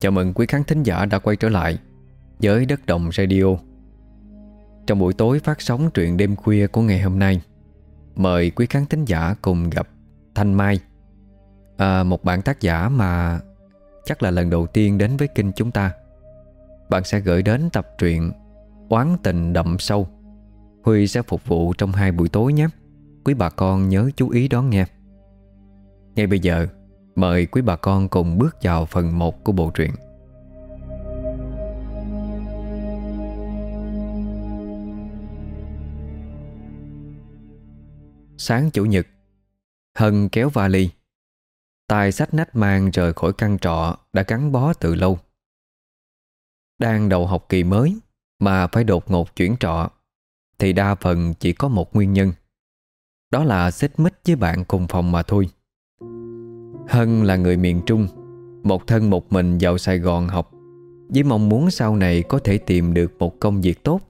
Chào mừng quý khán thính giả đã quay trở lại với Đất Đồng Radio. Trong buổi tối phát sóng truyện đêm khuya của ngày hôm nay Mời quý khán thính giả cùng gặp Thanh Mai. À, Một bạn tác giả mà chắc là lần đầu tiên đến với kênh chúng ta. Bạn sẽ gửi đến tập truyện Oán tình đậm sâu. Huy sẽ phục vụ trong hai buổi tối nhé. Quý bà con nhớ chú ý đón nghe. Ngay bây giờ Mời quý bà con cùng bước vào phần 1 của bộ truyện. Sáng Chủ nhật, Hân kéo vali. Tay sách nách mang rời khỏi căn trọ Đã gắn bó từ lâu. Đang đầu học kỳ mới Mà phải đột ngột chuyển trọ, Thì đa phần chỉ có một nguyên nhân. Đó là xích mích với bạn cùng phòng mà thôi. Hân là người miền Trung, Một thân một mình vào Sài Gòn học. Với mong muốn sau này có thể tìm được một công việc tốt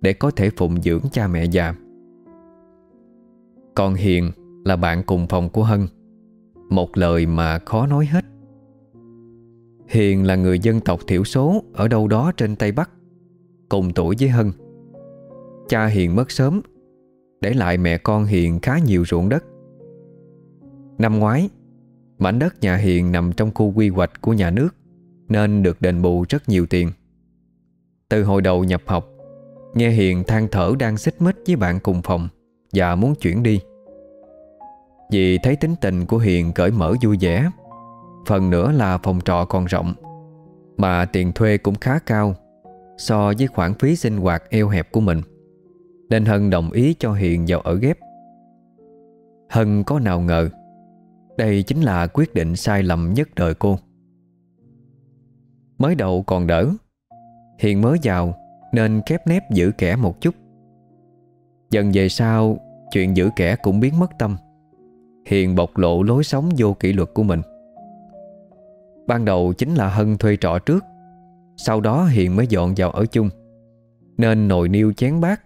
Để có thể phụng dưỡng cha mẹ già. Còn Hiền là bạn cùng phòng của Hân, Một lời mà khó nói hết. Hiền là người dân tộc thiểu số Ở đâu đó trên Tây Bắc, Cùng tuổi với Hân. Cha Hiền mất sớm, Để lại mẹ con Hiền khá nhiều ruộng đất. Năm ngoái Mảnh đất nhà Hiền nằm trong khu quy hoạch của nhà nước, Nên được đền bù rất nhiều tiền. Từ hồi đầu nhập học, Nghe Hiền than thở đang xích mích với bạn cùng phòng Và muốn chuyển đi. Vì thấy tính tình của Hiền cởi mở vui vẻ, Phần nữa là phòng trọ còn rộng, Mà tiền thuê cũng khá cao So với khoản phí sinh hoạt eo hẹp của mình, Nên Hân đồng ý cho Hiền vào ở ghép. Hân có nào ngờ đây chính là quyết định sai lầm nhất đời cô. Mới đầu còn đỡ Hiền mới vào Nên khép nép giữ kẻ một chút. Dần về sau, Chuyện giữ kẻ cũng biến mất tâm, Hiền bộc lộ lối sống vô kỷ luật của mình. Ban đầu chính là Hân thuê trọ trước, Sau đó Hiền mới dọn vào ở chung, Nên nồi niêu chén bát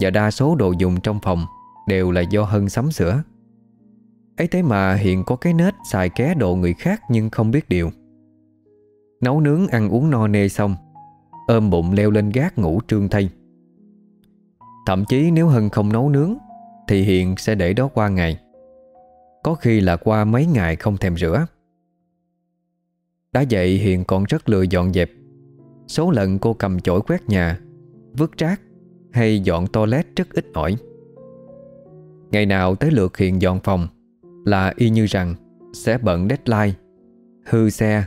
Và đa số đồ dùng trong phòng Đều là do Hân sắm sửa ấy thế mà hiện có cái nết xài ké độ người khác nhưng không biết điều. Nấu nướng, ăn uống no nê xong, Ôm bụng leo lên gác ngủ trương thay. Thậm chí nếu Hân không nấu nướng, Thì Hiền sẽ để đó qua ngày. Có khi là qua mấy ngày không thèm rửa. Đã vậy Hiền còn rất lười dọn dẹp. Số lần cô cầm chổi quét nhà, Vứt rác Hay dọn toilet rất ít ỏi. Ngày nào tới lượt Hiền dọn phòng là y như rằng sẽ bận deadline, hư xe,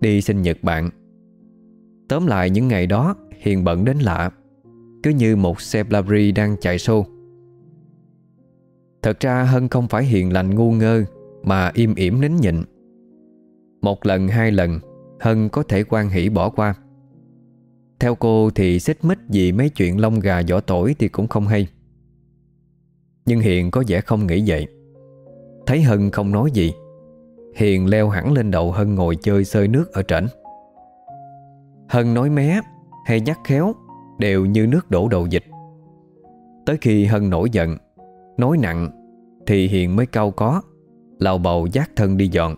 đi sinh nhật bạn. Tóm lại những ngày đó Hiền bận đến lạ, cứ như một xe Blabri đang chạy xô. Thật ra Hân không phải hiền lành ngu ngơ mà im ỉm nín nhịn. Một lần hai lần Hân có thể quan hỷ bỏ qua. Theo cô thì xích mích gì mấy chuyện lông gà vỏ tỏi thì cũng không hay. Nhưng Hiền có vẻ không nghĩ vậy. Thấy Hân không nói gì. Hiền leo hẳn lên đầu Hân ngồi chơi sơi nước ở trển. Hân nói mé, hay nhắc khéo, Đều như nước đổ đầu dịch. Tới khi Hân nổi giận, Nói nặng, Thì Hiền mới cau có, Lào bầu giác thân đi dọn.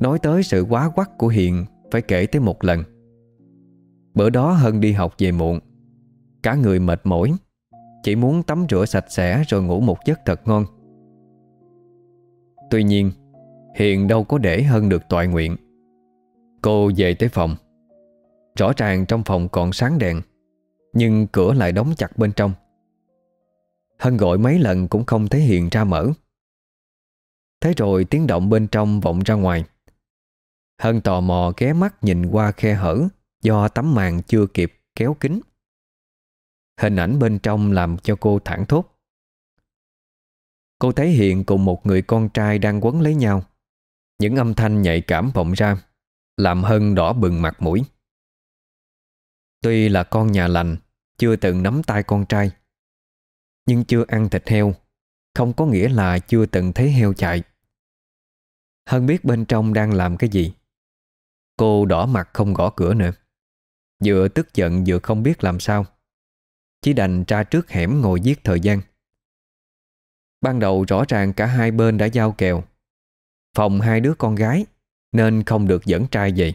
Nói tới sự quá quắc của Hiền, Phải kể tới một lần. Bữa đó Hân đi học về muộn, Cả người mệt mỏi, Chỉ muốn tắm rửa sạch sẽ Rồi ngủ một giấc thật ngon. Tuy nhiên Hiền đâu có để hơn được toại nguyện. Cô về tới phòng. Rõ ràng trong phòng còn sáng đèn, Nhưng cửa lại đóng chặt bên trong. Hân gọi mấy lần cũng không thấy Hiền ra mở. Thế rồi tiếng động bên trong vọng ra ngoài. Hân tò mò ghé mắt nhìn qua khe hở Do tấm màn chưa kịp kéo kính Hình ảnh bên trong làm cho cô thẳng thốt. Cô thấy hiền cùng một người con trai đang quấn lấy nhau. Những âm thanh nhạy cảm vọng ra, Làm Hân đỏ bừng mặt mũi. Tuy là con nhà lành, Chưa từng nắm tay con trai, Nhưng chưa ăn thịt heo, Không có nghĩa là chưa từng thấy heo chạy. Hân biết bên trong đang làm cái gì. Cô đỏ mặt không gõ cửa nữa. Vừa tức giận vừa không biết làm sao. Chỉ đành tra trước hẻm ngồi giết thời gian. Ban đầu rõ ràng cả hai bên đã giao kèo. Phòng hai đứa con gái, Nên không được dẫn trai về.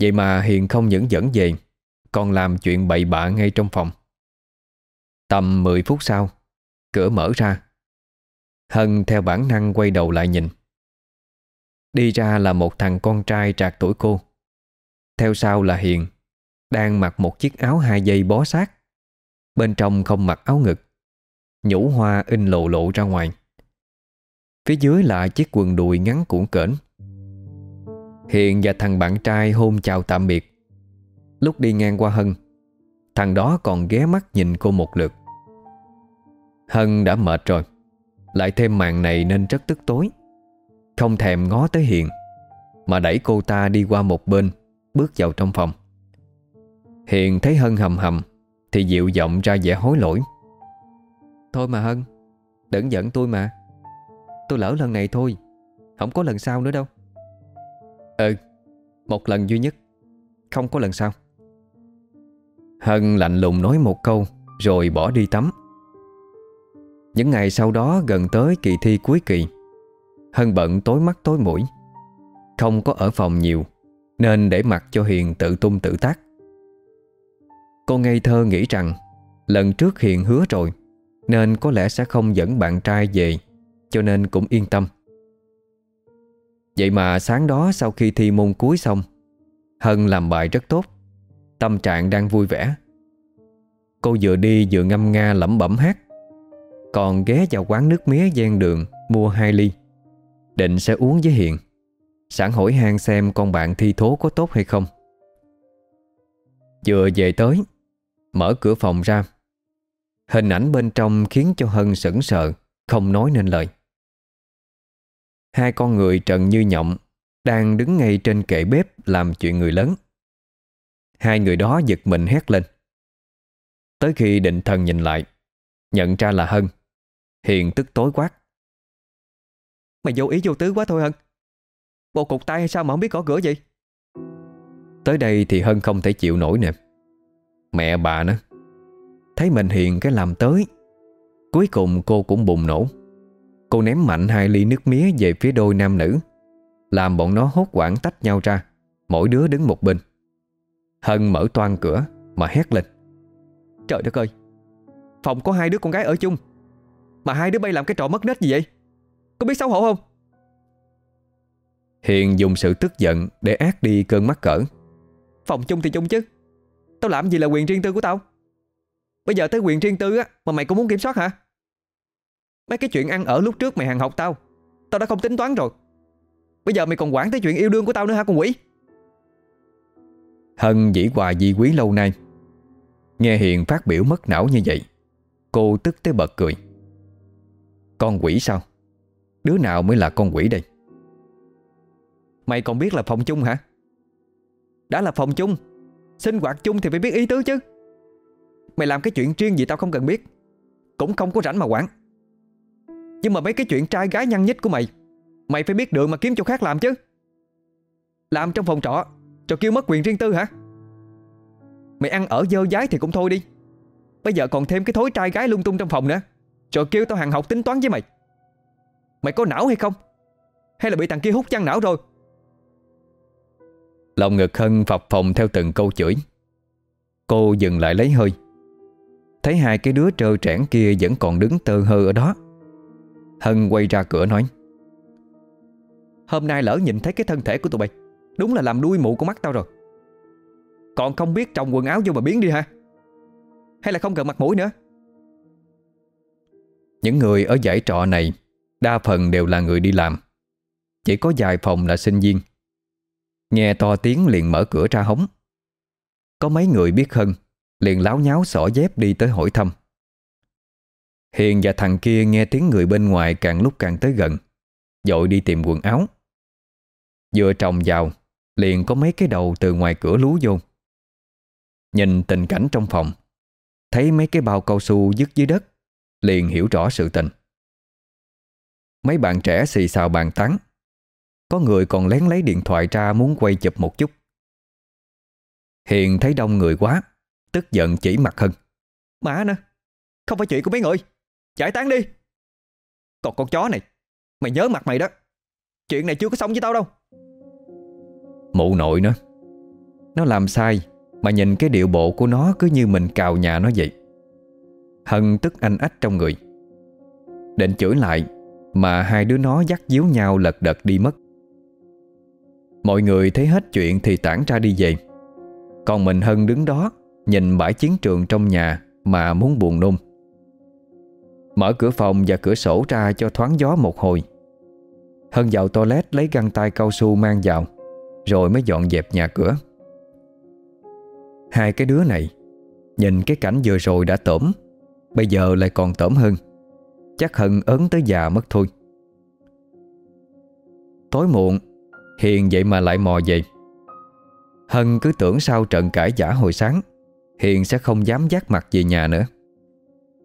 Vậy mà Hiền không những dẫn về, Còn làm chuyện bậy bạ ngay trong phòng. Tầm 10 phút sau, Cửa mở ra. Hân theo bản năng quay đầu lại nhìn. Đi ra là một thằng con trai trạc tuổi cô. Theo sau là Hiền, Đang mặc một chiếc áo hai dây bó sát. Bên trong không mặc áo ngực. Nhũ hoa in lộ lộ ra ngoài. Phía dưới là chiếc quần đùi ngắn cuộn cỡn. Hiền và thằng bạn trai hôn chào tạm biệt. Lúc đi ngang qua Hân, Thằng đó còn ghé mắt nhìn cô một lượt. Hân đã mệt rồi, Lại thêm màn này nên rất tức tối. Không thèm ngó tới Hiền, Mà đẩy cô ta đi qua một bên, Bước vào trong phòng. Hiền thấy Hân hầm hầm, Thì dịu giọng ra vẻ hối lỗi. Thôi mà Hân, Đừng giận tôi mà. Tôi lỡ lần này thôi, Không có lần sau nữa đâu. Ừ Một lần duy nhất, Không có lần sau. Hân lạnh lùng nói một câu, Rồi bỏ đi tắm. Những ngày sau đó gần tới kỳ thi cuối kỳ, Hân bận tối mắt tối mũi. Không có ở phòng nhiều, Nên để mặc cho Hiền tự tung tự tác. Cô ngây thơ nghĩ rằng, Lần trước Hiền hứa rồi nên có lẽ sẽ không dẫn bạn trai về, Cho nên cũng yên tâm. Vậy mà sáng đó sau khi thi môn cuối xong, Hân làm bài rất tốt, Tâm trạng đang vui vẻ. Cô vừa đi vừa ngâm nga lẩm bẩm hát, Còn ghé vào quán nước mía gian đường Mua hai ly, Định sẽ uống với Hiền, Sẵn hỏi han xem con bạn thi thố có tốt hay không. Vừa về tới, Mở cửa phòng ra Hình ảnh bên trong khiến cho Hân sững sờ, Không nói nên lời. Hai con người trần như nhộng, Đang đứng ngay trên kệ bếp Làm chuyện người lớn. Hai người đó giật mình hét lên. Tới khi định thần nhìn lại, Nhận ra là Hân. Hiền tức tối quát. Mày vô ý vô tứ quá thôi Hân. Bộ cục tay hay sao mà không biết gõ cửa vậy? Tới đây thì Hân không thể chịu nổi nè. Mẹ bà nữa Thấy mình hiền cái làm tới. Cuối cùng cô cũng bùng nổ. Cô ném mạnh hai ly nước mía về phía đôi nam nữ, Làm bọn nó hốt quảng tách nhau ra, Mỗi đứa đứng một bên. Hân mở toan cửa Mà hét lên. Trời đất ơi, Phòng có hai đứa con gái ở chung, Mà hai đứa bay làm cái trò mất nết gì vậy? Có biết xấu hổ không? Hiền dùng sự tức giận Để ác đi cơn mắc cỡ. Phòng chung thì chung chứ, Tao làm gì là quyền riêng tư của tao? Bây giờ tới quyền riêng tư á, Mà mày cũng muốn kiểm soát hả? Mấy cái chuyện ăn ở lúc trước mày hàng học tao Tao đã không tính toán rồi. Bây giờ mày còn quản tới chuyện yêu đương của tao nữa hả con quỷ? Hân dĩ hòa di quý lâu nay. Nghe Hiền phát biểu mất não như vậy, Cô tức tới bật cười. Con quỷ sao? Đứa nào mới là con quỷ đây? Mày còn biết là phòng chung hả? Đã là phòng chung, Sinh hoạt chung thì phải biết ý tứ chứ. Mày làm cái chuyện riêng gì tao không cần biết. Cũng không có rảnh mà quản. Nhưng mà mấy cái chuyện trai gái nhăn nhít của mày Mày phải biết đường mà kiếm chỗ khác làm chứ. Làm trong phòng trọ Cho kêu mất quyền riêng tư hả? Mày ăn ở dơ dái thì cũng thôi đi. Bây giờ còn thêm cái thối trai gái lung tung trong phòng nữa. Rồi kêu tao hàng học tính toán với mày. Mày có não hay không? Hay là bị thằng kia hút chăn não rồi? Lòng ngực Hân phập phòng theo từng câu chửi. Cô dừng lại lấy hơi. Thấy hai cái đứa trơ trẽn kia Vẫn còn đứng tơ hơ ở đó. Hân quay ra cửa nói, Hôm nay lỡ nhìn thấy cái thân thể của tụi bay, Đúng là làm đuôi mụ của mắt tao rồi. Còn không biết trong quần áo vô mà biến đi ha? Hay là không cần mặt mũi nữa? Những người ở giải trọ này, Đa phần đều là người đi làm. Chỉ có vài phòng là sinh viên. Nghe to tiếng liền mở cửa ra hóng. Có mấy người biết Hân Liền láo nháo xỏ dép đi tới hỏi thăm. Hiền và thằng kia nghe tiếng người bên ngoài càng lúc càng tới gần, Dội đi tìm quần áo. Vừa trồng vào, Liền có mấy cái đầu từ ngoài cửa lú vô. Nhìn tình cảnh trong phòng, Thấy mấy cái bao cao su dứt dưới đất, Liền hiểu rõ sự tình. Mấy bạn trẻ xì xào bàn tán, Có người còn lén lấy điện thoại ra muốn quay chụp một chút. Hiền thấy đông người quá Tức giận chỉ mặt Hân. Mà nè Không phải chuyện của mấy người. Giải tán đi. Còn con chó này Mày nhớ mặt mày đó. Chuyện này chưa có xong với tao đâu. Mụ nội nó. Nó làm sai Mà nhìn cái điệu bộ của nó cứ như mình cào nhà nó vậy. Hân tức anh ách trong người. Định chửi lại Mà hai đứa nó dắt díu nhau lật đật đi mất. Mọi người thấy hết chuyện thì tản ra đi về. Còn mình Hân đứng đó Nhìn bãi chiến trường trong nhà Mà muốn buồn nôn. Mở cửa phòng và cửa sổ ra cho thoáng gió một hồi. Hân vào toilet lấy găng tay cao su mang vào, Rồi mới dọn dẹp nhà cửa. Hai cái đứa này, Nhìn cái cảnh vừa rồi đã tổm Bây giờ lại còn tổm hơn. Chắc Hân ớn tới già mất thôi. Tối muộn, Hiền vậy mà lại mò về. Hân cứ tưởng sau trận cãi giả hồi sáng. Hiền sẽ không dám dắt mặt về nhà nữa.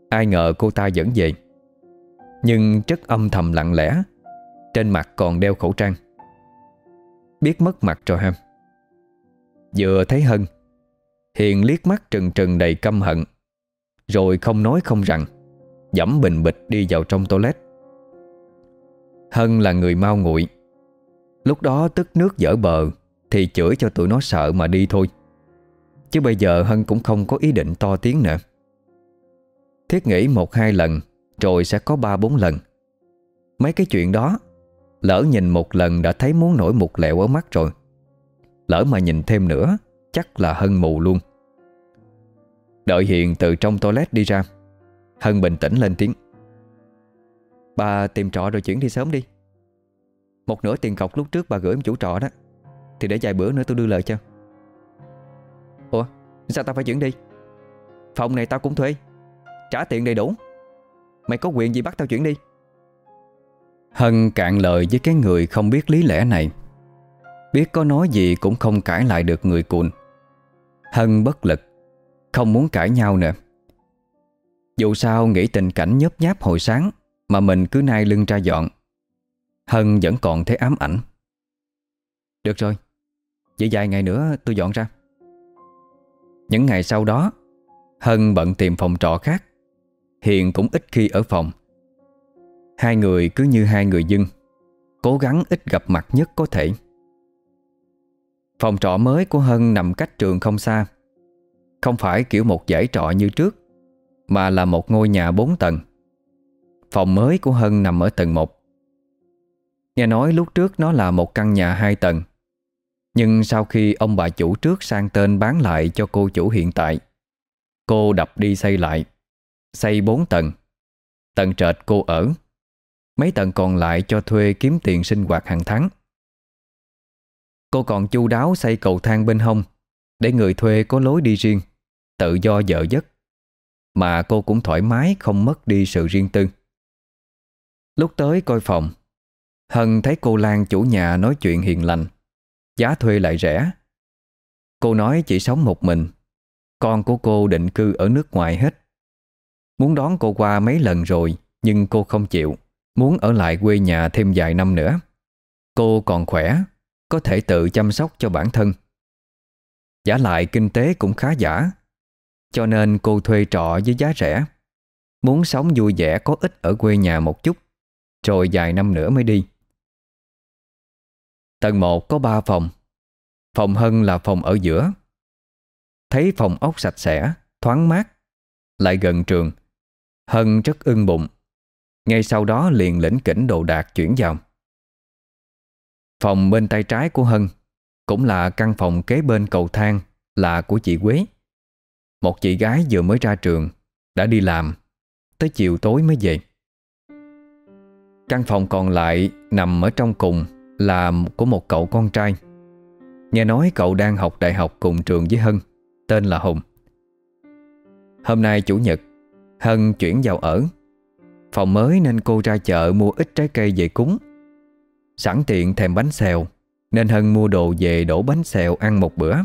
Ai ngờ cô ta vẫn về. Nhưng rất âm thầm lặng lẽ, Trên mặt còn đeo khẩu trang. Biết mất mặt rồi ham Vừa thấy Hân, Hiền liếc mắt trừng trừng đầy căm hận, Rồi không nói không rằng, Dẫm bình bịch đi vào trong toilet. Hân là người mau nguội. Lúc đó tức nước dở bờ Thì chửi cho tụi nó sợ mà đi thôi. Chứ bây giờ Hân cũng không có ý định to tiếng nữa. Thiết nghĩ một hai lần, Rồi sẽ có ba bốn lần. Mấy cái chuyện đó, Lỡ nhìn một lần đã thấy muốn nổi một lẹo ở mắt rồi. Lỡ mà nhìn thêm nữa, Chắc là Hân mù luôn. Đợi Hiền từ trong toilet đi ra. Hân bình tĩnh lên tiếng. Bà tìm trọ rồi chuyển đi sớm đi. Một nửa tiền cọc lúc trước bà gửi em chủ trọ đó. Thì để vài bữa nữa tôi đưa lời cho sao tao phải chuyển đi? Phòng này tao cũng thuê. Trả tiền đầy đủ. Mày có quyền gì bắt tao chuyển đi? Hân cạn lời với cái người không biết lý lẽ này. Biết có nói gì cũng không cãi lại được người cuộn Hân bất lực, Không muốn cãi nhau nữa. Dù sao nghĩ tình cảnh nhớp nháp hồi sáng Mà mình cứ nai lưng ra dọn, Hân vẫn còn thấy ám ảnh. Được rồi, Vậy vài ngày nữa tôi dọn ra. Những ngày sau đó, Hân bận tìm phòng trọ khác. Hiền cũng ít khi ở phòng. Hai người cứ như hai người dân Cố gắng ít gặp mặt nhất có thể. Phòng trọ mới của Hân nằm cách trường không xa. Không phải kiểu một giải trọ như trước, Mà là một ngôi nhà bốn tầng. Phòng mới của Hân nằm ở tầng 1 Nghe nói lúc trước nó là một căn nhà hai tầng. Nhưng sau khi ông bà chủ trước sang tên bán lại cho cô chủ hiện tại, Cô đập đi xây lại, Xây 4 tầng. Tầng trệt cô ở, Mấy tầng còn lại cho thuê kiếm tiền sinh hoạt hàng tháng. Cô còn chu đáo xây cầu thang bên hông, Để người thuê có lối đi riêng, Tự do dở giấc. Mà cô cũng thoải mái không mất đi sự riêng tư. Lúc tới coi phòng, Hân thấy cô Lan chủ nhà nói chuyện hiền lành. Giá thuê lại rẻ. Cô nói chỉ sống một mình. Con của cô định cư ở nước ngoài hết. Muốn đón cô qua mấy lần rồi, Nhưng cô không chịu. Muốn ở lại quê nhà thêm vài năm nữa. Cô còn khỏe, Có thể tự chăm sóc cho bản thân. Giả lại kinh tế cũng khá giả, Cho nên cô thuê trọ với giá rẻ. Muốn sống vui vẻ có ích ở quê nhà một chút, Rồi vài năm nữa mới đi. Tầng 1 có 3 phòng. Phòng Hân là phòng ở giữa. Thấy phòng ốc sạch sẽ, Thoáng mát, Lại gần trường, Hân rất ưng bụng. Ngay sau đó liền lĩnh kỉnh đồ đạc chuyển vào. Phòng bên tay trái của Hân Cũng là căn phòng kế bên cầu thang Là của chị Quế. Một chị gái vừa mới ra trường, Đã đi làm, Tới chiều tối mới về. Căn phòng còn lại Nằm ở trong cùng là của một cậu con trai. Nghe nói cậu đang học đại học cùng trường với Hân, Tên là Hùng. Hôm nay chủ nhật, Hân chuyển vào ở. Phòng mới nên cô ra chợ mua ít trái cây về cúng. Sẵn tiện thèm bánh xèo, Nên Hân mua đồ về đổ bánh xèo ăn một bữa.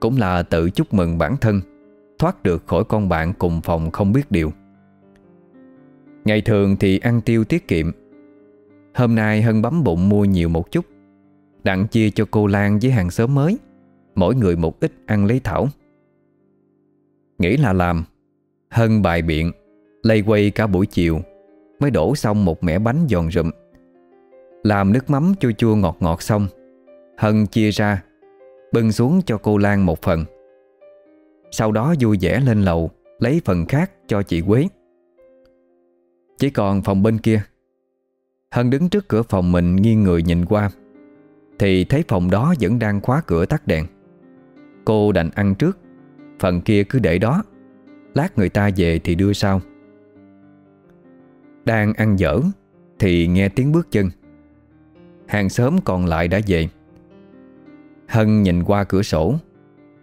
Cũng là tự chúc mừng bản thân, Thoát được khỏi con bạn cùng phòng không biết điều. Ngày thường thì ăn tiêu tiết kiệm Hôm nay Hân bấm bụng mua nhiều một chút. Đặng chia cho cô Lan với hàng xóm mới. Mỗi người một ít ăn lấy thảo. Nghĩ là làm. Hân bài biện, Lây quay cả buổi chiều, Mới đổ xong một mẻ bánh giòn rụm. Làm nước mắm chua chua ngọt ngọt xong, Hân chia ra, Bưng xuống cho cô Lan một phần. Sau đó vui vẻ lên lầu, Lấy phần khác cho chị Quế. Chỉ còn phòng bên kia. Hân đứng trước cửa phòng mình nghiêng người nhìn qua. Thì thấy phòng đó vẫn đang khóa cửa tắt đèn. Cô đành ăn trước. Phần kia cứ để đó. Lát người ta về thì đưa sau. Đang ăn dở Thì nghe tiếng bước chân. Hàng xóm còn lại đã về. Hân nhìn qua cửa sổ.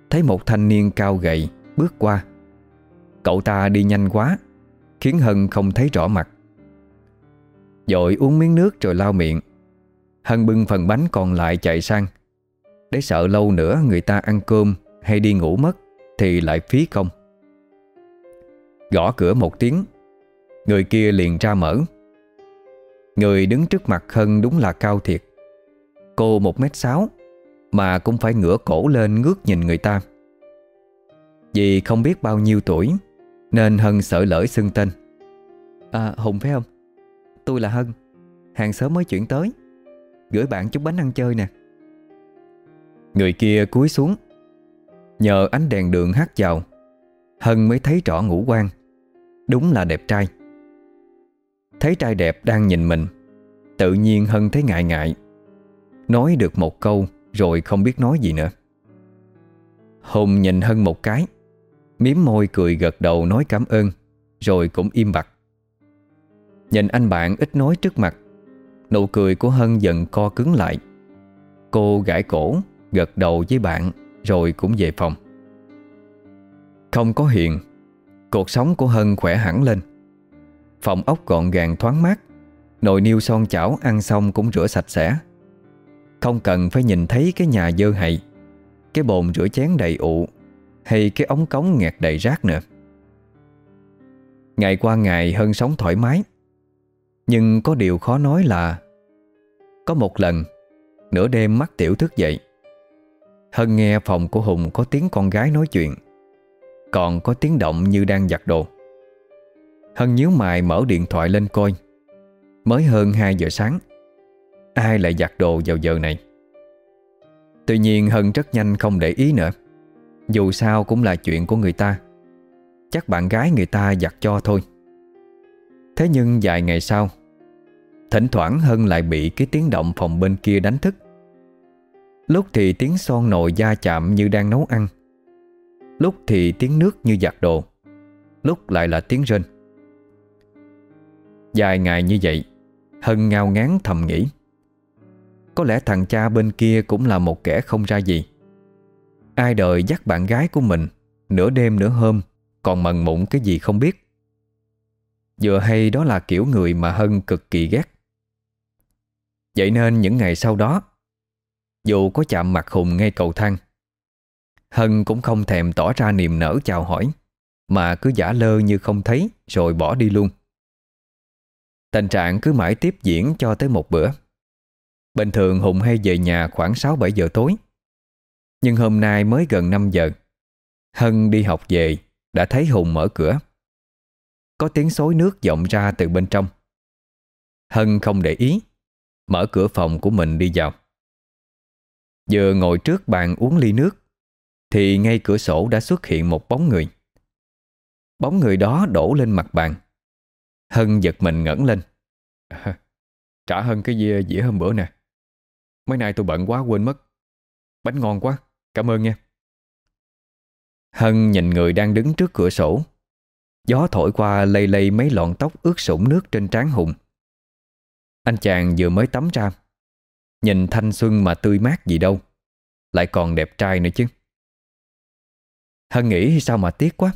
Thấy một thanh niên cao gầy Bước qua. Cậu ta đi nhanh quá, Khiến Hân không thấy rõ mặt. Dội uống miếng nước rồi lau miệng. Hân bưng phần bánh còn lại chạy sang. Để sợ lâu nữa người ta ăn cơm Hay đi ngủ mất Thì lại phí công. Gõ cửa một tiếng, Người kia liền ra mở. Người đứng trước mặt Hân đúng là cao thiệt. Cô một mét sáu, Mà cũng phải ngửa cổ lên ngước nhìn người ta. Vì không biết bao nhiêu tuổi, Nên Hân sợ lỡ xưng tên. À Hùng phải không? Tôi là Hân. Hàng xóm mới chuyển tới. Gửi bạn chút bánh ăn chơi nè. Người kia cúi xuống. Nhờ ánh đèn đường hát vào, Hân mới thấy rõ ngũ quan. Đúng là đẹp trai. Thấy trai đẹp đang nhìn mình, Tự nhiên Hân thấy ngại ngại. Nói được một câu Rồi không biết nói gì nữa. Hùng nhìn Hân một cái Miếm môi cười gật đầu nói cảm ơn, Rồi cũng im bặt. Nhìn anh bạn ít nói trước mặt. Nụ cười của Hân dần co cứng lại. Cô gãi cổ, Gật đầu với bạn, Rồi cũng về phòng. Không có Hiền, Cuộc sống của Hân khỏe hẳn lên. Phòng ốc gọn gàng thoáng mát, Nồi niêu son chảo ăn xong cũng rửa sạch sẽ. Không cần phải nhìn thấy cái nhà dơ hầy, Cái bồn rửa chén đầy ụ, Hay cái ống cống nghẹt đầy rác nữa. Ngày qua ngày Hân sống thoải mái. Nhưng có điều khó nói là, Có một lần, Nửa đêm mắt tiểu thức dậy. Hân nghe phòng của Hùng có tiếng con gái nói chuyện, Còn có tiếng động như đang giặt đồ. Hân nhíu mày mở điện thoại lên coi. Mới hơn 2 giờ sáng, Ai lại giặt đồ vào giờ này? Tuy nhiên Hân rất nhanh không để ý nữa. Dù sao cũng là chuyện của người ta. Chắc bạn gái người ta giặt cho thôi. Thế nhưng vài ngày sau, Thỉnh thoảng Hân lại bị cái tiếng động phòng bên kia đánh thức. Lúc thì tiếng son nồi da chạm như đang nấu ăn. Lúc thì tiếng nước như giặt đồ. Lúc lại là tiếng rên. Dài ngày như vậy, Hân ngao ngán thầm nghĩ. Có lẽ thằng cha bên kia cũng là một kẻ không ra gì. Ai đời dắt bạn gái của mình Nửa đêm nửa hôm, Còn mần mụn cái gì không biết. Vừa hay đó là kiểu người mà Hân cực kỳ ghét. Vậy nên những ngày sau đó, Dù có chạm mặt Hùng ngay cầu thang, Hân cũng không thèm tỏ ra niềm nở chào hỏi, Mà cứ giả lơ như không thấy Rồi bỏ đi luôn. Tình trạng cứ mãi tiếp diễn cho tới một bữa. Bình thường Hùng hay về nhà khoảng 6-7 giờ tối. Nhưng hôm nay mới gần 5 giờ, Hân đi học về, Đã thấy Hùng mở cửa. Có tiếng xối nước vọng ra từ bên trong. Hân không để ý Mở cửa phòng của mình đi vào. Vừa ngồi trước bàn uống ly nước Thì ngay cửa sổ đã xuất hiện một bóng người. Bóng người đó đổ lên mặt bàn. Hân giật mình ngẩn lên. À, Trả Hân cái dĩa, dĩa hôm bữa nè. Mấy nay tôi bận quá quên mất. Bánh ngon quá, cảm ơn nha. Hân nhìn người đang đứng trước cửa sổ Gió thổi qua lây lây mấy lọn tóc ướt sũng nước trên trán Hùng. Anh chàng vừa mới tắm ra. Nhìn thanh xuân mà tươi mát gì đâu. Lại còn đẹp trai nữa chứ. Hân nghĩ sao mà tiếc quá.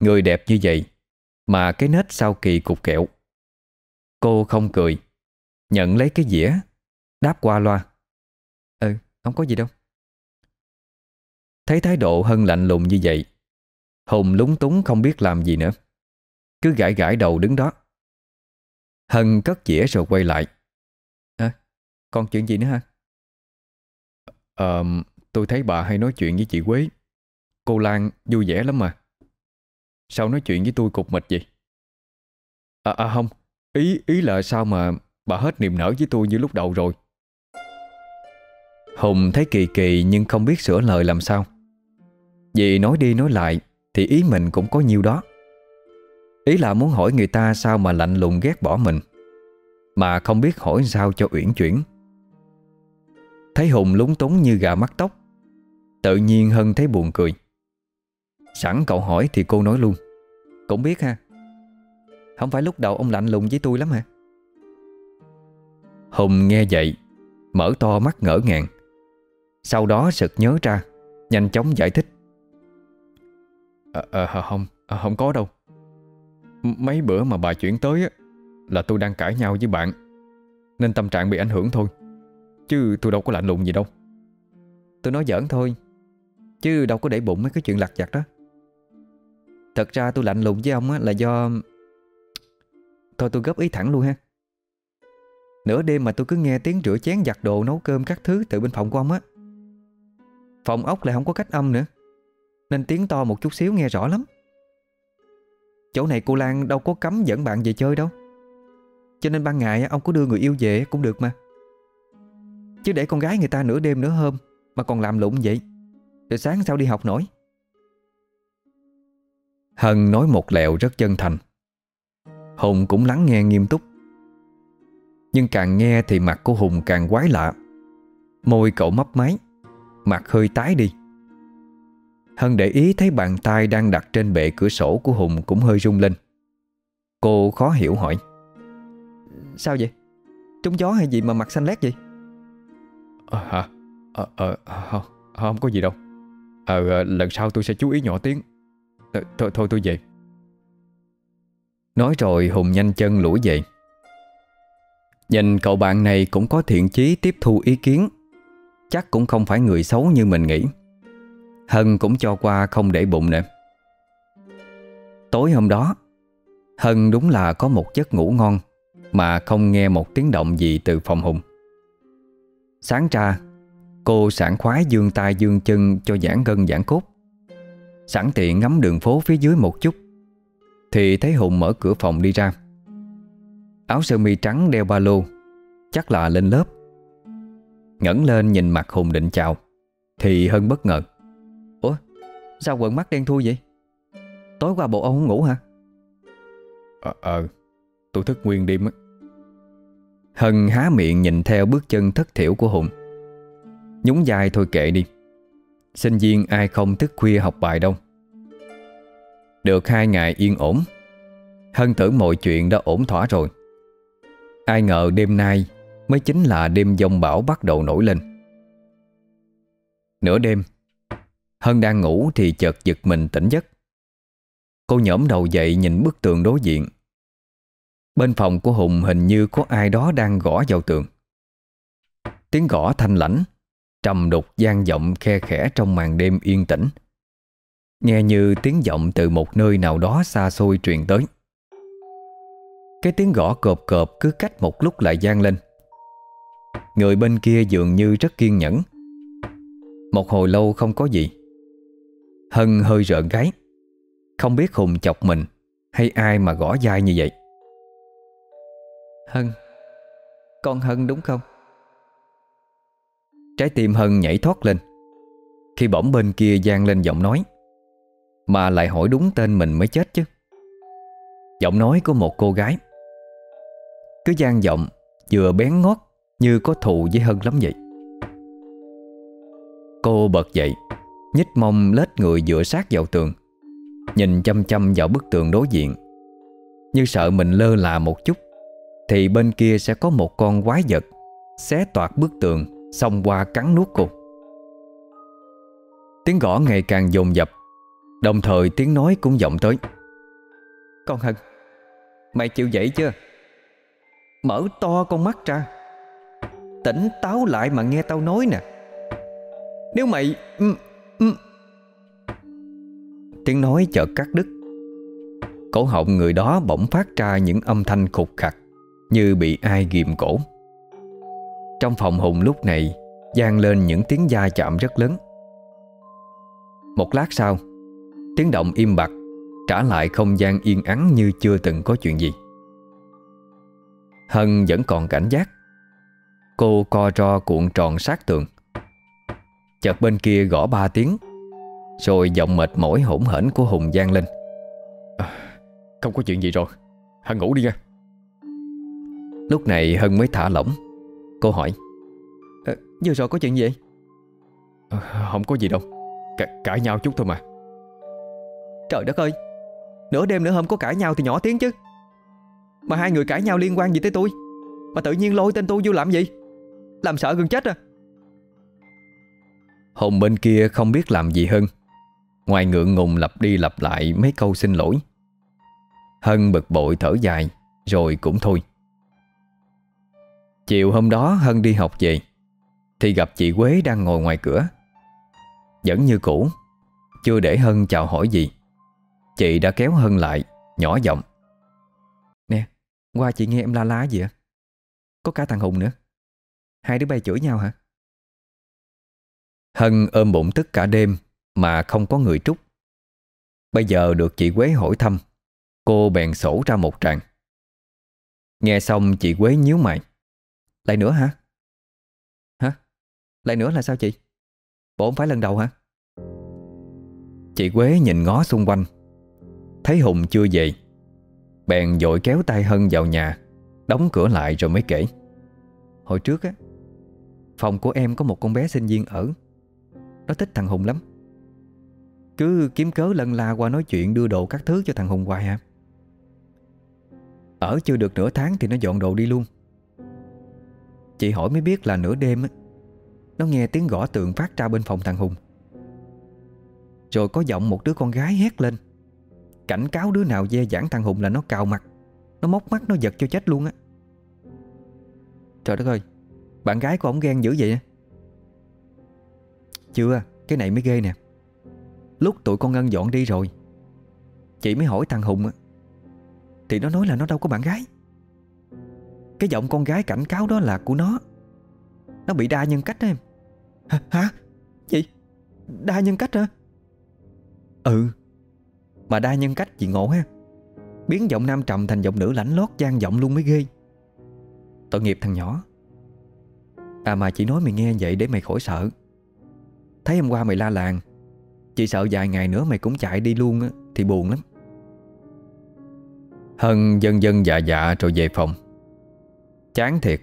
Người đẹp như vậy mà cái nết sao kỳ cục kẹo. Cô không cười. Nhận lấy cái dĩa, Đáp qua loa. Ừ không có gì đâu. Thấy thái độ Hân lạnh lùng như vậy Hùng lúng túng không biết làm gì nữa. Cứ gãi gãi đầu đứng đó. Hân cất dĩa rồi quay lại. À còn chuyện gì nữa hả Ờ Tôi thấy bà hay nói chuyện với chị Quế. Cô Lan vui vẻ lắm mà. Sao nói chuyện với tôi cục mịch vậy? À, à không. Ý ý là sao mà bà hết niềm nở với tôi như lúc đầu rồi? Hùng thấy kỳ kỳ nhưng không biết sửa lời làm sao. Vì nói đi nói lại thì ý mình cũng có nhiêu đó. Ý là muốn hỏi người ta sao mà lạnh lùng ghét bỏ mình, Mà không biết hỏi sao cho uyển chuyển. Thấy Hùng lúng túng như gà mắc tóc, Tự nhiên Hân thấy buồn cười. Sẵn cậu hỏi thì cô nói luôn, Cũng biết ha. Không phải lúc đầu ông lạnh lùng với tôi lắm hả? Hùng nghe vậy, Mở to mắt ngỡ ngàng. Sau đó sực nhớ ra, Nhanh chóng giải thích à, à, Không, à, không có đâu. Mấy bữa mà bà chuyển tới á, Là tôi đang cãi nhau với bạn Nên tâm trạng bị ảnh hưởng thôi Chứ tôi đâu có lạnh lùng gì đâu. Tôi nói giỡn thôi Chứ đâu có để bụng mấy cái chuyện lặt vặt đó. Thật ra tôi lạnh lùng với ông á, là do Thôi tôi góp ý thẳng luôn ha. Nửa đêm mà tôi cứ nghe tiếng rửa chén giặt đồ nấu cơm các thứ từ bên phòng của ông á. Phòng ốc lại không có cách âm nữa. Nên tiếng to một chút xíu nghe rõ lắm. Chỗ này cô Lan đâu có cấm dẫn bạn về chơi đâu. Cho nên ban ngày ông có đưa người yêu về cũng được mà. Chứ để con gái người ta nửa đêm nửa hôm Mà còn làm lụng vậy, Rồi sáng sao đi học nổi. Hân nói một lẹo rất chân thành. Hùng cũng lắng nghe nghiêm túc. Nhưng càng nghe thì mặt của Hùng càng quái lạ. Môi cậu mấp máy, Mặt hơi tái đi. Hân để ý thấy bàn tay đang đặt trên bệ cửa sổ của Hùng cũng hơi rung lên. Cô khó hiểu hỏi Sao vậy? Trúng gió hay gì mà mặt xanh lét vậy? À, hả? À, à, không, không có gì đâu. Ờ, lần sau tôi sẽ chú ý nhỏ tiếng. À, Thôi, thôi tôi về. Nói rồi Hùng nhanh chân lủi về. Nhìn cậu bạn này cũng có thiện chí tiếp thu ý kiến. Chắc cũng không phải người xấu như mình nghĩ Hân cũng cho qua không để bụng nữa. Tối hôm đó, Hân đúng là có một giấc ngủ ngon Mà không nghe một tiếng động gì từ phòng Hùng. Sáng ra, Cô sảng khoái dương tay dương chân cho giãn gân giãn cốt. Sẵn tiện ngắm đường phố phía dưới một chút, Thì thấy Hùng mở cửa phòng đi ra. Áo sơ mi trắng đeo ba lô, Chắc là lên lớp. Ngẩng lên nhìn mặt Hùng định chào, Thì Hân bất ngờ sao quần mắt đen thui vậy? Tối qua bộ ông không ngủ hả? Ờ Ờ Tôi thức nguyên đêm á. Hân há miệng nhìn theo bước chân thất thiểu của Hùng. Nhúng dài thôi kệ đi. Sinh viên ai không thức khuya học bài đâu. Được hai ngày yên ổn. Hân tưởng mọi chuyện đã ổn thỏa rồi. Ai ngờ đêm nay Mới chính là đêm dông bão bắt đầu nổi lên. Nửa đêm Hân đang ngủ thì chợt giật mình tỉnh giấc. Cô nhổm đầu dậy nhìn bức tường đối diện. Bên phòng của Hùng hình như có ai đó đang gõ vào tường. Tiếng gõ thanh lãnh, Trầm đục gian vọng khe khẽ trong màn đêm yên tĩnh. Nghe như tiếng vọng từ một nơi nào đó xa xôi truyền tới. Cái tiếng gõ cộp cộp cứ cách một lúc lại gian lên. Người bên kia dường như rất kiên nhẫn. Một hồi lâu không có gì. Hân hơi rợn gáy. Không biết Hùng chọc mình Hay ai mà gõ dai như vậy. Hân, Con Hân đúng không? Trái tim Hân nhảy thoát lên. Khi bỗng bên kia gian lên giọng nói, Mà lại hỏi đúng tên mình mới chết chứ. Giọng nói của một cô gái. Cứ gian giọng, Vừa bén ngót Như có thù với Hân lắm vậy. Cô bật dậy. Nhích mông lết người dựa sát vào tường, Nhìn chăm chăm vào bức tường đối diện. Như sợ mình lơ là một chút, Thì bên kia sẽ có một con quái vật Xé toạc bức tường Xông qua cắn nuốt cô. Tiếng gõ ngày càng dồn dập, Đồng thời tiếng nói cũng vọng tới. Con Hân, Mày chịu dậy chưa? Mở to con mắt ra. Tỉnh táo lại mà nghe tao nói nè. Nếu mày Ừ. Tiếng nói chợt cắt đứt. Cổ họng người đó bỗng phát ra những âm thanh khục khặt Như bị ai ghim cổ. Trong phòng Hùng lúc này, vang lên những tiếng da chạm rất lớn. Một lát sau, Tiếng động im bặt, Trả lại không gian yên ắng như chưa từng có chuyện gì. Hân vẫn còn cảnh giác. Cô co ro cuộn tròn sát tường. Chợt bên kia gõ ba tiếng Rồi giọng mệt mỏi hỗn hển của Hùng gian lên. À, Không có chuyện gì rồi Hân ngủ đi nha. Lúc này Hân mới thả lỏng. Cô hỏi à, Vừa rồi có chuyện gì à, Không có gì đâu C Cãi nhau chút thôi mà. Trời đất ơi Nửa đêm nửa hôm có cãi nhau thì nhỏ tiếng chứ. Mà hai người cãi nhau liên quan gì tới tôi? Mà tự nhiên lôi tên tôi vô làm gì? Làm sợ gần chết à Hùng bên kia không biết làm gì hơn. Ngoài ngượng ngùng lặp đi lặp lại mấy câu xin lỗi. Hân bực bội thở dài, Rồi cũng thôi. Chiều hôm đó Hân đi học về, Thì gặp chị Quế đang ngồi ngoài cửa. Vẫn như cũ, Chưa để Hân chào hỏi gì. Chị đã kéo Hân lại, Nhỏ giọng. Nè, qua chị nghe em la lá gì ạ? Có cả thằng Hùng nữa. Hai đứa bay chửi nhau hả? Hân ôm bụng tức cả đêm Mà không có người trúc Bây giờ được chị Quế hỏi thăm, Cô bèn sổ ra một tràng Nghe xong chị Quế nhíu mày Lại nữa hả? Hả? Lại nữa là sao chị? Bộ không phải lần đầu hả? Chị Quế nhìn ngó xung quanh Thấy Hùng chưa về, Bèn dội kéo tay Hân vào nhà, Đóng cửa lại rồi mới kể Hồi trước á, Phòng của em có một con bé sinh viên ở nó thích thằng Hùng lắm. Cứ kiếm cớ lần la qua nói chuyện Đưa đồ các thứ cho thằng Hùng hoài ha. Ở chưa được nửa tháng Thì nó dọn đồ đi luôn. Chị hỏi mới biết là nửa đêm á, Nó nghe tiếng gõ tượng phát ra bên phòng thằng Hùng. Rồi có giọng một đứa con gái hét lên. Cảnh cáo đứa nào dê dãn thằng Hùng là nó cào mặt, Nó móc mắt, nó giật cho chết luôn á. Trời đất ơi, Bạn gái của ông ghen dữ vậy á. Chưa, Cái này mới ghê nè Lúc tụi con Ngân dọn đi rồi, Chị mới hỏi thằng Hùng Thì nó nói là nó đâu có bạn gái Cái giọng con gái cảnh cáo đó là của nó Nó bị đa nhân cách đó em Hả? Hả? Gì? Đa nhân cách hả? Ừ Mà đa nhân cách gì ngộ ha Biến giọng nam trầm thành giọng nữ lãnh lót gian giọng luôn mới ghê Tội nghiệp thằng nhỏ À mà chị nói mày nghe vậy để mày khỏi sợ Thấy hôm qua mày la làng. Chị sợ vài ngày nữa mày cũng chạy đi luôn á, Thì buồn lắm. Hân dân dân dạ dạ rồi về phòng. Chán thiệt.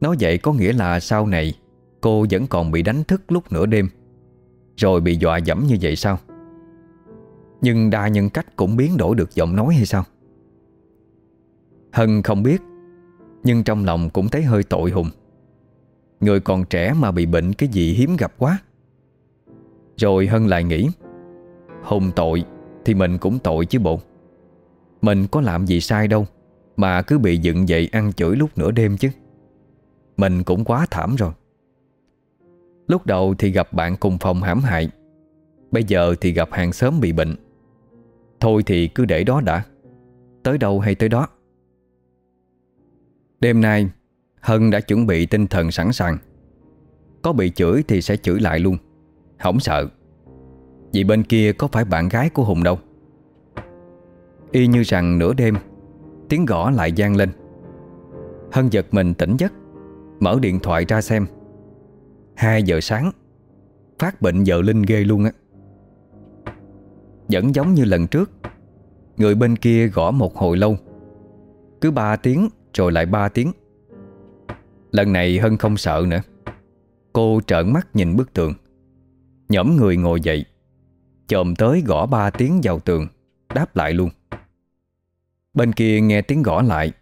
Nói vậy có nghĩa là sau này Cô vẫn còn bị đánh thức lúc nửa đêm, Rồi bị dọa dẫm như vậy sao? Nhưng đa nhân cách cũng biến đổi được giọng nói hay sao? Hân không biết, Nhưng trong lòng cũng thấy hơi tội Hùng. Người còn trẻ mà bị bệnh cái gì hiếm gặp quá. Rồi Hân lại nghĩ, Hùng tội Thì mình cũng tội chứ bộ. Mình có làm gì sai đâu Mà cứ bị dựng dậy ăn chửi lúc nửa đêm chứ. Mình cũng quá thảm rồi. Lúc đầu thì gặp bạn cùng phòng hãm hại, Bây giờ thì gặp hàng xóm bị bệnh. Thôi thì cứ để đó đã, Tới đâu hay tới đó. Đêm nay, Hân đã chuẩn bị tinh thần sẵn sàng. Có bị chửi thì sẽ chửi lại luôn. Không sợ. Vì bên kia có phải bạn gái của Hùng đâu. Y như rằng nửa đêm, Tiếng gõ lại gian lên. Hân giật mình tỉnh giấc, Mở điện thoại ra xem. 2 giờ sáng, Phát bệnh giờ linh ghê luôn á. Vẫn giống như lần trước, Người bên kia gõ một hồi lâu. Cứ 3 tiếng, rồi lại 3 tiếng. Lần này Hân không sợ nữa. Cô trợn mắt nhìn bức tường. Nhõm người ngồi dậy. Chồm tới gõ ba tiếng vào tường, Đáp lại luôn. Bên kia nghe tiếng gõ lại,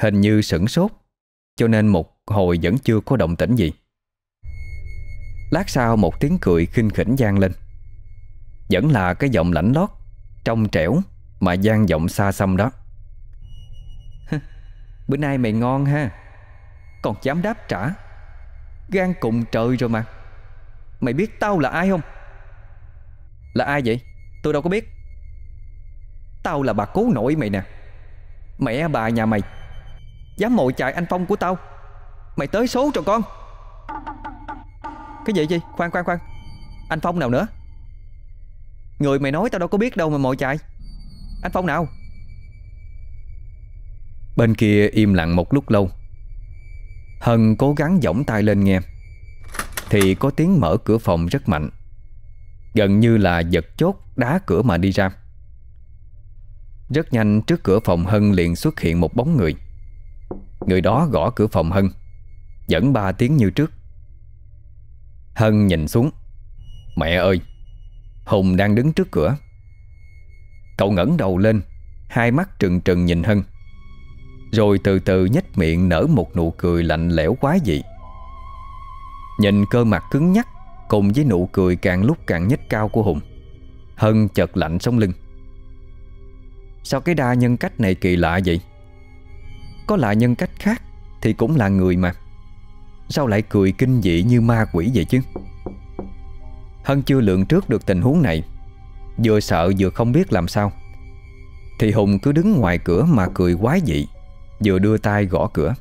Hình như sửng sốt, Cho nên một hồi vẫn chưa có động tĩnh gì. Lát sau một tiếng cười khinh khỉnh gian lên. Vẫn là cái giọng lãnh lót, Trong trẻo, Mà gian giọng xa xăm đó. Bữa nay mày ngon ha, còn dám đáp trả. Gan cùng trời rồi mà. Mày biết tao là ai không? Là ai vậy? Tôi đâu có biết. Tao là bà cố nội mày nè. Mẹ bà nhà mày. Dám mồi chạy anh Phong của tao. Mày tới số cho con. Cái gì gì Khoan khoan khoan. Anh Phong nào nữa? Người mày nói tao đâu có biết đâu mà mồi chạy Anh Phong nào? Bên kia im lặng một lúc lâu. Hân cố gắng giỏng tay lên nghe. Thì có tiếng mở cửa phòng rất mạnh. Gần như là giật chốt đá cửa mà đi ra. Rất nhanh trước cửa phòng Hân liền xuất hiện một bóng người. Người đó gõ cửa phòng Hân, Dẫn ba tiếng như trước. Hân nhìn xuống, Mẹ ơi, Hùng đang đứng trước cửa. Cậu ngẩng đầu lên, Hai mắt trừng trừng nhìn Hân, Rồi từ từ nhếch miệng nở một nụ cười lạnh lẽo quá dị. Nhìn cơ mặt cứng nhắc, Cùng với nụ cười càng lúc càng nhếch cao của Hùng, Hân chợt lạnh sống lưng. Sao cái đa nhân cách này kỳ lạ vậy? Có là nhân cách khác Thì cũng là người mà. Sao lại cười kinh dị như ma quỷ vậy chứ? Hân chưa lượng trước được tình huống này, Vừa sợ vừa không biết làm sao. Thì Hùng cứ đứng ngoài cửa mà cười quái dị, Vừa đưa tay gõ cửa.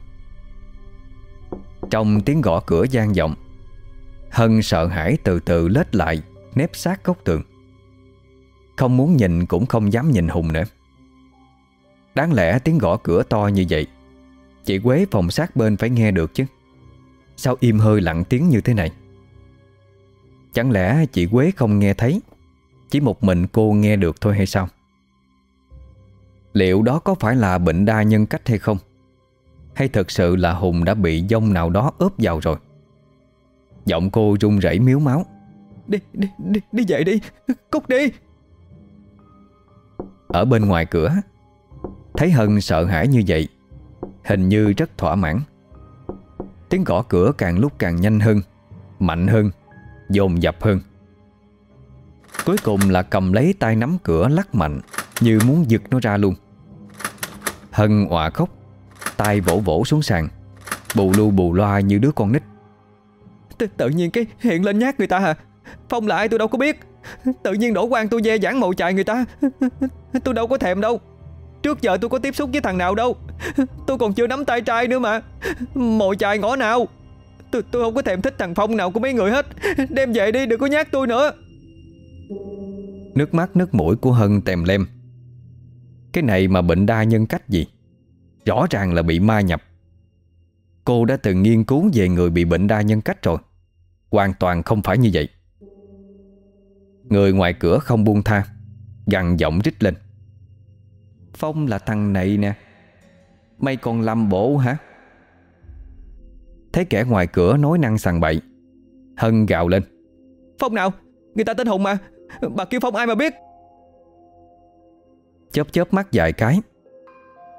Trong tiếng gõ cửa gian vọng Hân sợ hãi từ từ lết lại, Nép sát góc tường. Không muốn nhìn cũng không dám nhìn Hùng nữa. Đáng lẽ tiếng gõ cửa to như vậy, Chị Quế phòng sát bên phải nghe được chứ. Sao im hơi lặng tiếng như thế này? Chẳng lẽ chị Quế không nghe thấy, Chỉ một mình cô nghe được thôi hay sao? Liệu đó có phải là bệnh đa nhân cách hay không? Hay thật sự là Hùng đã bị dông nào đó ướp vào rồi? Giọng cô run rẩy miếu máu. Đi, đi, đi, đi dậy đi. Cút đi. Ở bên ngoài cửa Thấy Hân sợ hãi như vậy Hình như rất thỏa mãn. Tiếng gõ cửa càng lúc càng nhanh hơn Mạnh hơn Dồn dập hơn. Cuối cùng là cầm lấy tay nắm cửa lắc mạnh Như muốn giật nó ra luôn. Hân òa khóc tay vỗ vỗ xuống sàn Bù lu bù loa như đứa con nít T Tự nhiên cái hiện lên nhát người ta hả? Phong là ai tôi đâu có biết. Tự nhiên đổ quan tôi dê dãn màu chài người ta. Tôi đâu có thèm đâu. Trước giờ tôi có tiếp xúc với thằng nào đâu. Tôi còn chưa nắm tay trai nữa mà. Mồi chài ngõ nào? Tôi, tôi không có thèm thích thằng Phong nào của mấy người hết. Đem về đi đừng có nhát tôi nữa. Nước mắt nước mũi của Hân tèm lem. Cái này mà bệnh đa nhân cách gì? Rõ ràng là bị ma nhập. Cô đã từng nghiên cứu về người bị bệnh đa nhân cách rồi. Hoàn toàn không phải như vậy. Người ngoài cửa không buông tha, Gằn giọng rít lên. Phong là thằng này nè. Mày còn làm bộ hả? Thấy kẻ ngoài cửa nói năng sằng bậy, Hân gào lên. Phong nào, Người ta tên Hùng mà. Bà kêu Phong ai mà biết? Chớp chớp mắt dài cái,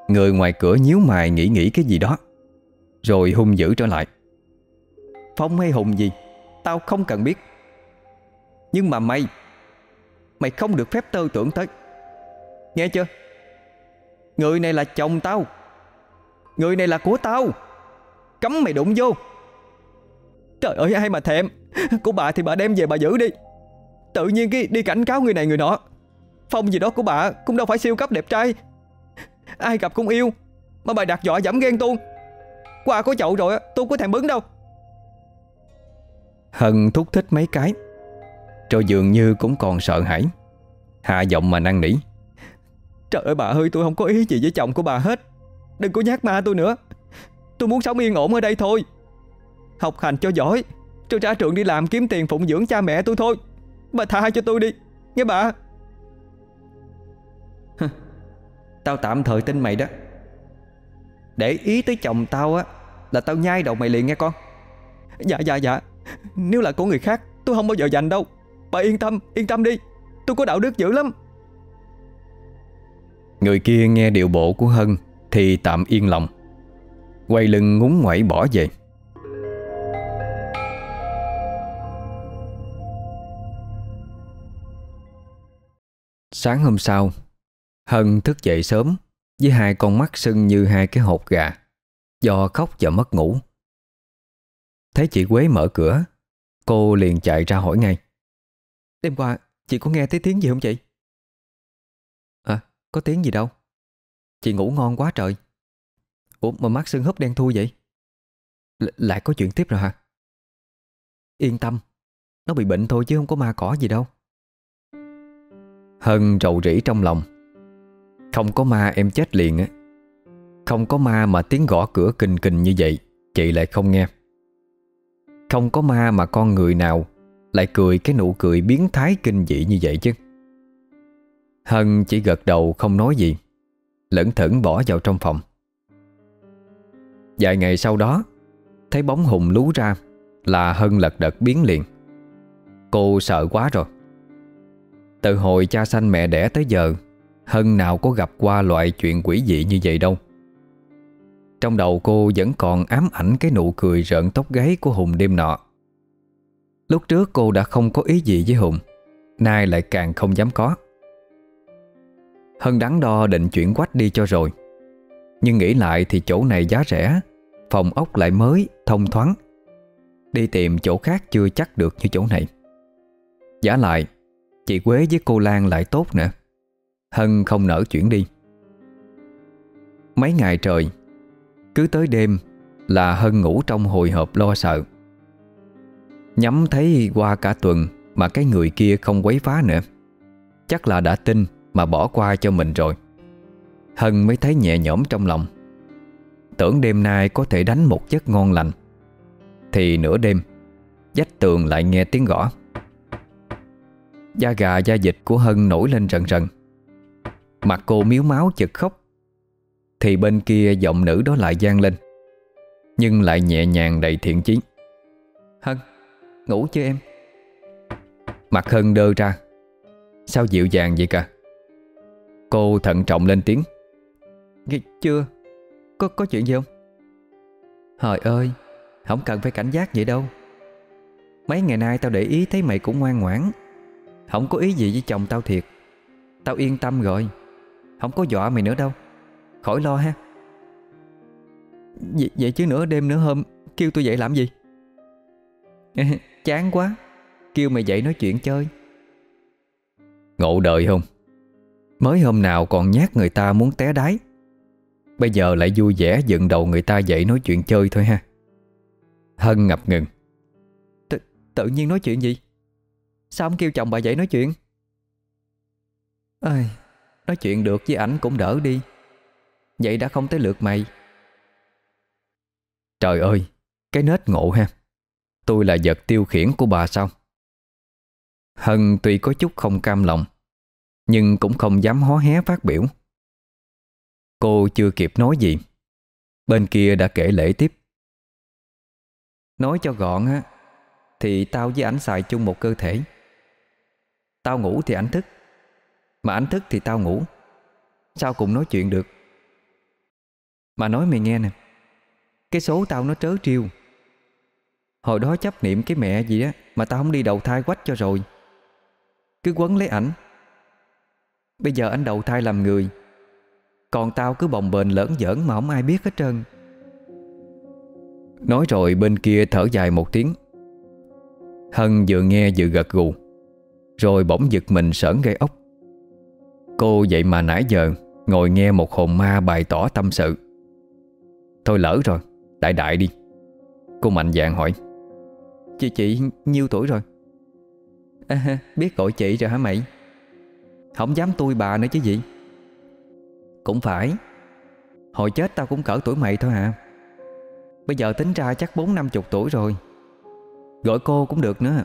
Người ngoài cửa nhíu mày nghĩ nghĩ cái gì đó. Rồi hung dữ trở lại. Phong hay Hùng gì, Tao không cần biết. Nhưng mà mày Mày không được phép tơ tưởng tới. Nghe chưa? Người này là chồng tao. Người này là của tao. Cấm mày đụng vô. Trời ơi, ai mà thèm. Của bà thì bà đem về bà giữ đi. Tự nhiên cái đi cảnh cáo người này người nọ. Phong gì đó của bà cũng đâu phải siêu cấp đẹp trai. Ai gặp cũng yêu. Mà bà đặt dọa giảm ghen tuông. Qua có chậu rồi tôi có thèm bứng đâu. Hân thúc thích mấy cái Rồi dường như cũng còn sợ hãi. Hạ giọng mà năn nỉ. Trời ơi bà ơi, tôi không có ý gì với chồng của bà hết. Đừng có nhát ma tôi nữa. Tôi muốn sống yên ổn ở đây thôi. Học hành cho giỏi, Cho ra trường đi làm kiếm tiền phụng dưỡng cha mẹ tôi thôi. Bà tha cho tôi đi, Nghe bà. Tao tạm thời tin mày đó. Để ý tới chồng tao á, Là tao nhai đầu mày liền nghe con. Dạ dạ dạ. Nếu là của người khác, tôi không bao giờ dành đâu. Bà yên tâm yên tâm đi. Tôi có đạo đức dữ lắm. Người kia nghe điệu bộ của Hân Thì tạm yên lòng. Quay lưng ngúng ngoẩy bỏ về. Sáng hôm sau, Hân thức dậy sớm. Với hai con mắt sưng như hai cái hột gà, Do khóc và mất ngủ. Thấy chị Quế mở cửa, Cô liền chạy ra hỏi ngay. Đêm qua chị có nghe thấy tiếng gì không chị? À có tiếng gì đâu. Chị ngủ ngon quá trời. Ủa, mà mắt sưng húp đen thui vậy? L, Lại có chuyện tiếp rồi hả? Yên tâm, Nó bị bệnh thôi chứ không có ma cỏ gì đâu. Hân rầu rĩ trong lòng. Không có ma em chết liền á. Không có ma mà tiếng gõ cửa kinh kinh như vậy, Chị lại không nghe. Không có ma mà con người nào Lại cười cái nụ cười biến thái kinh dị như vậy chứ. Hân chỉ gật đầu không nói gì, Lẫn thẫn bỏ vào trong phòng. Vài ngày sau đó, Thấy bóng Hùng lú ra Là Hân lật đật biến liền. Cô sợ quá rồi. Từ hồi cha sanh mẹ đẻ tới giờ Hân nào có gặp qua loại chuyện quỷ dị như vậy đâu. Trong đầu cô vẫn còn ám ảnh cái nụ cười rợn tóc gáy của Hùng đêm nọ. Lúc trước cô đã không có ý gì với Hùng Nay lại càng không dám có. Hân đắn đo định chuyển quách đi cho rồi Nhưng nghĩ lại thì chỗ này giá rẻ Phòng ốc lại mới, thông thoáng. Đi tìm chỗ khác chưa chắc được như chỗ này. Giả lại Chị Quế với cô Lan lại tốt nữa. Hân không nỡ chuyển đi. Mấy ngày trời, Cứ tới đêm Là Hân ngủ trong hồi hộp lo sợ. Nhắm thấy qua cả tuần Mà cái người kia không quấy phá nữa. Chắc là đã tin Mà bỏ qua cho mình rồi. Hân mới thấy nhẹ nhõm trong lòng. Tưởng đêm nay có thể đánh một giấc ngon lành, Thì nửa đêm, Dách tường lại nghe tiếng gõ. Da gà da dịch của Hân nổi lên rần rần. Mặt cô miếu máu chực khóc. Thì bên kia giọng nữ đó lại gian lên Nhưng lại nhẹ nhàng đầy thiện chí. Hân, ngủ chưa em? Mặt Hân đơ ra. Sao dịu dàng vậy cả? Cô thận trọng lên tiếng. Chưa? Có có chuyện gì không? Trời ơi Không cần phải cảnh giác vậy đâu. Mấy ngày nay tao để ý thấy mày cũng ngoan ngoãn. Không có ý gì với chồng tao thiệt. Tao yên tâm rồi không có dọa mày nữa đâu. Khỏi lo ha. Vậy, vậy chứ nửa đêm nửa hôm Kêu tôi dậy làm gì? Chán quá. Kêu mày dậy nói chuyện chơi. Ngộ đời không? Mới hôm nào còn nhát người ta muốn té đáy. Bây giờ lại vui vẻ dựng đầu người ta dậy nói chuyện chơi thôi ha. Hân ngập ngừng. T Tự nhiên nói chuyện gì? Sao không kêu chồng bà dậy nói chuyện? Ơi Nói chuyện được với ảnh cũng đỡ đi. Vậy đã không tới lượt mày. Trời ơi, Cái nết ngộ ha. Tôi là vật tiêu khiển của bà sao? Hân tuy có chút không cam lòng, Nhưng cũng không dám hó hé phát biểu. Cô chưa kịp nói gì. Bên kia đã kể lễ tiếp. Nói cho gọn á, Thì tao với ảnh xài chung một cơ thể. Tao ngủ thì ảnh thức. Mà anh thức thì tao ngủ. Sao cùng nói chuyện được? Mà nói mày nghe nè. Cái số tao nó trớ triêu Hồi đó chấp niệm cái mẹ gì á, Mà tao không đi đầu thai quách cho rồi. Cứ quấn lấy ảnh. Bây giờ anh đầu thai làm người. Còn tao cứ bồng bềnh lỡn giỡn Mà không ai biết hết trơn. Nói rồi bên kia thở dài một tiếng. Hân vừa nghe vừa gật gù. Rồi bỗng giật mình sởn gây ốc. Cô vậy mà nãy giờ Ngồi nghe một hồn ma bày tỏ tâm sự. Thôi lỡ rồi Đại đại đi. Cô mạnh dạng hỏi. Chị chị nhiêu tuổi rồi? À, Biết gọi chị rồi hả mày? Không dám tôi bà nữa chứ gì. Cũng phải. Hồi chết tao cũng cỡ tuổi mày thôi hả? Bây giờ tính ra chắc bốn năm chục tuổi rồi. Gọi cô cũng được nữa.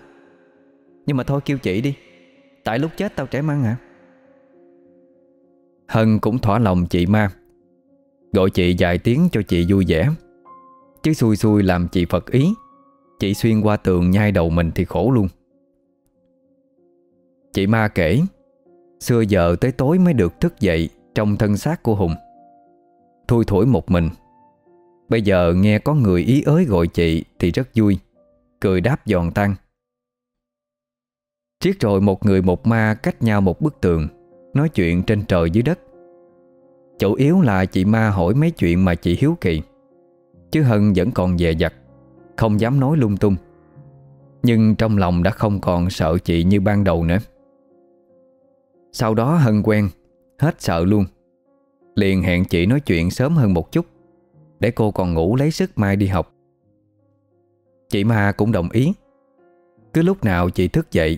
Nhưng mà thôi kêu chị đi. Tại lúc chết tao trẻ măng hả? Hân cũng thỏa lòng chị ma. Gọi chị vài tiếng cho chị vui vẻ. Chứ xui xui làm chị Phật ý, Chị xuyên qua tường nhai đầu mình thì khổ luôn. Chị ma kể, Xưa giờ tới tối mới được thức dậy Trong thân xác của Hùng. Thui thổi một mình. Bây giờ nghe có người ý ới gọi chị Thì rất vui, Cười đáp giòn tan. Triết rồi một người một ma cách nhau một bức tường. Nói chuyện trên trời dưới đất. Chủ yếu là chị ma hỏi mấy chuyện mà chị hiếu kỳ, Chứ Hân vẫn còn dè dặt, Không dám nói lung tung. Nhưng trong lòng đã không còn sợ chị như ban đầu nữa. Sau đó Hân quen, Hết sợ luôn. Liền hẹn chị nói chuyện sớm hơn một chút, Để cô còn ngủ lấy sức mai đi học. Chị Ma cũng đồng ý. Cứ lúc nào chị thức dậy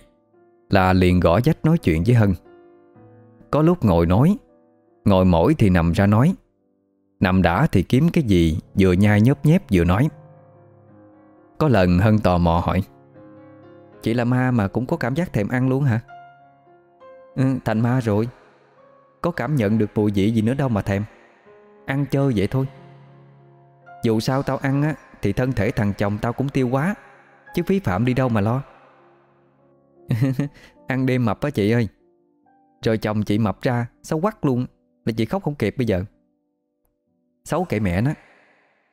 Là liền gõ dách nói chuyện với Hân. Có lúc ngồi nói. Ngồi mỏi thì nằm ra nói. Nằm đã thì kiếm cái gì Vừa nhai nhớp nhép vừa nói. Có lần Hân tò mò hỏi. Chị là ma mà cũng có cảm giác thèm ăn luôn hả? Ừ, Thành ma rồi. Có cảm nhận được mùi vị gì nữa đâu mà thèm. Ăn chơi vậy thôi. Dù sao tao ăn á Thì thân thể thằng chồng tao cũng tiêu quá. Chứ phí phạm đi đâu mà lo. Ăn đêm mập á chị ơi. Rồi chồng chị mập ra Xấu quắc luôn? Là chị khóc không kịp bây giờ. Xấu kệ mẹ nó.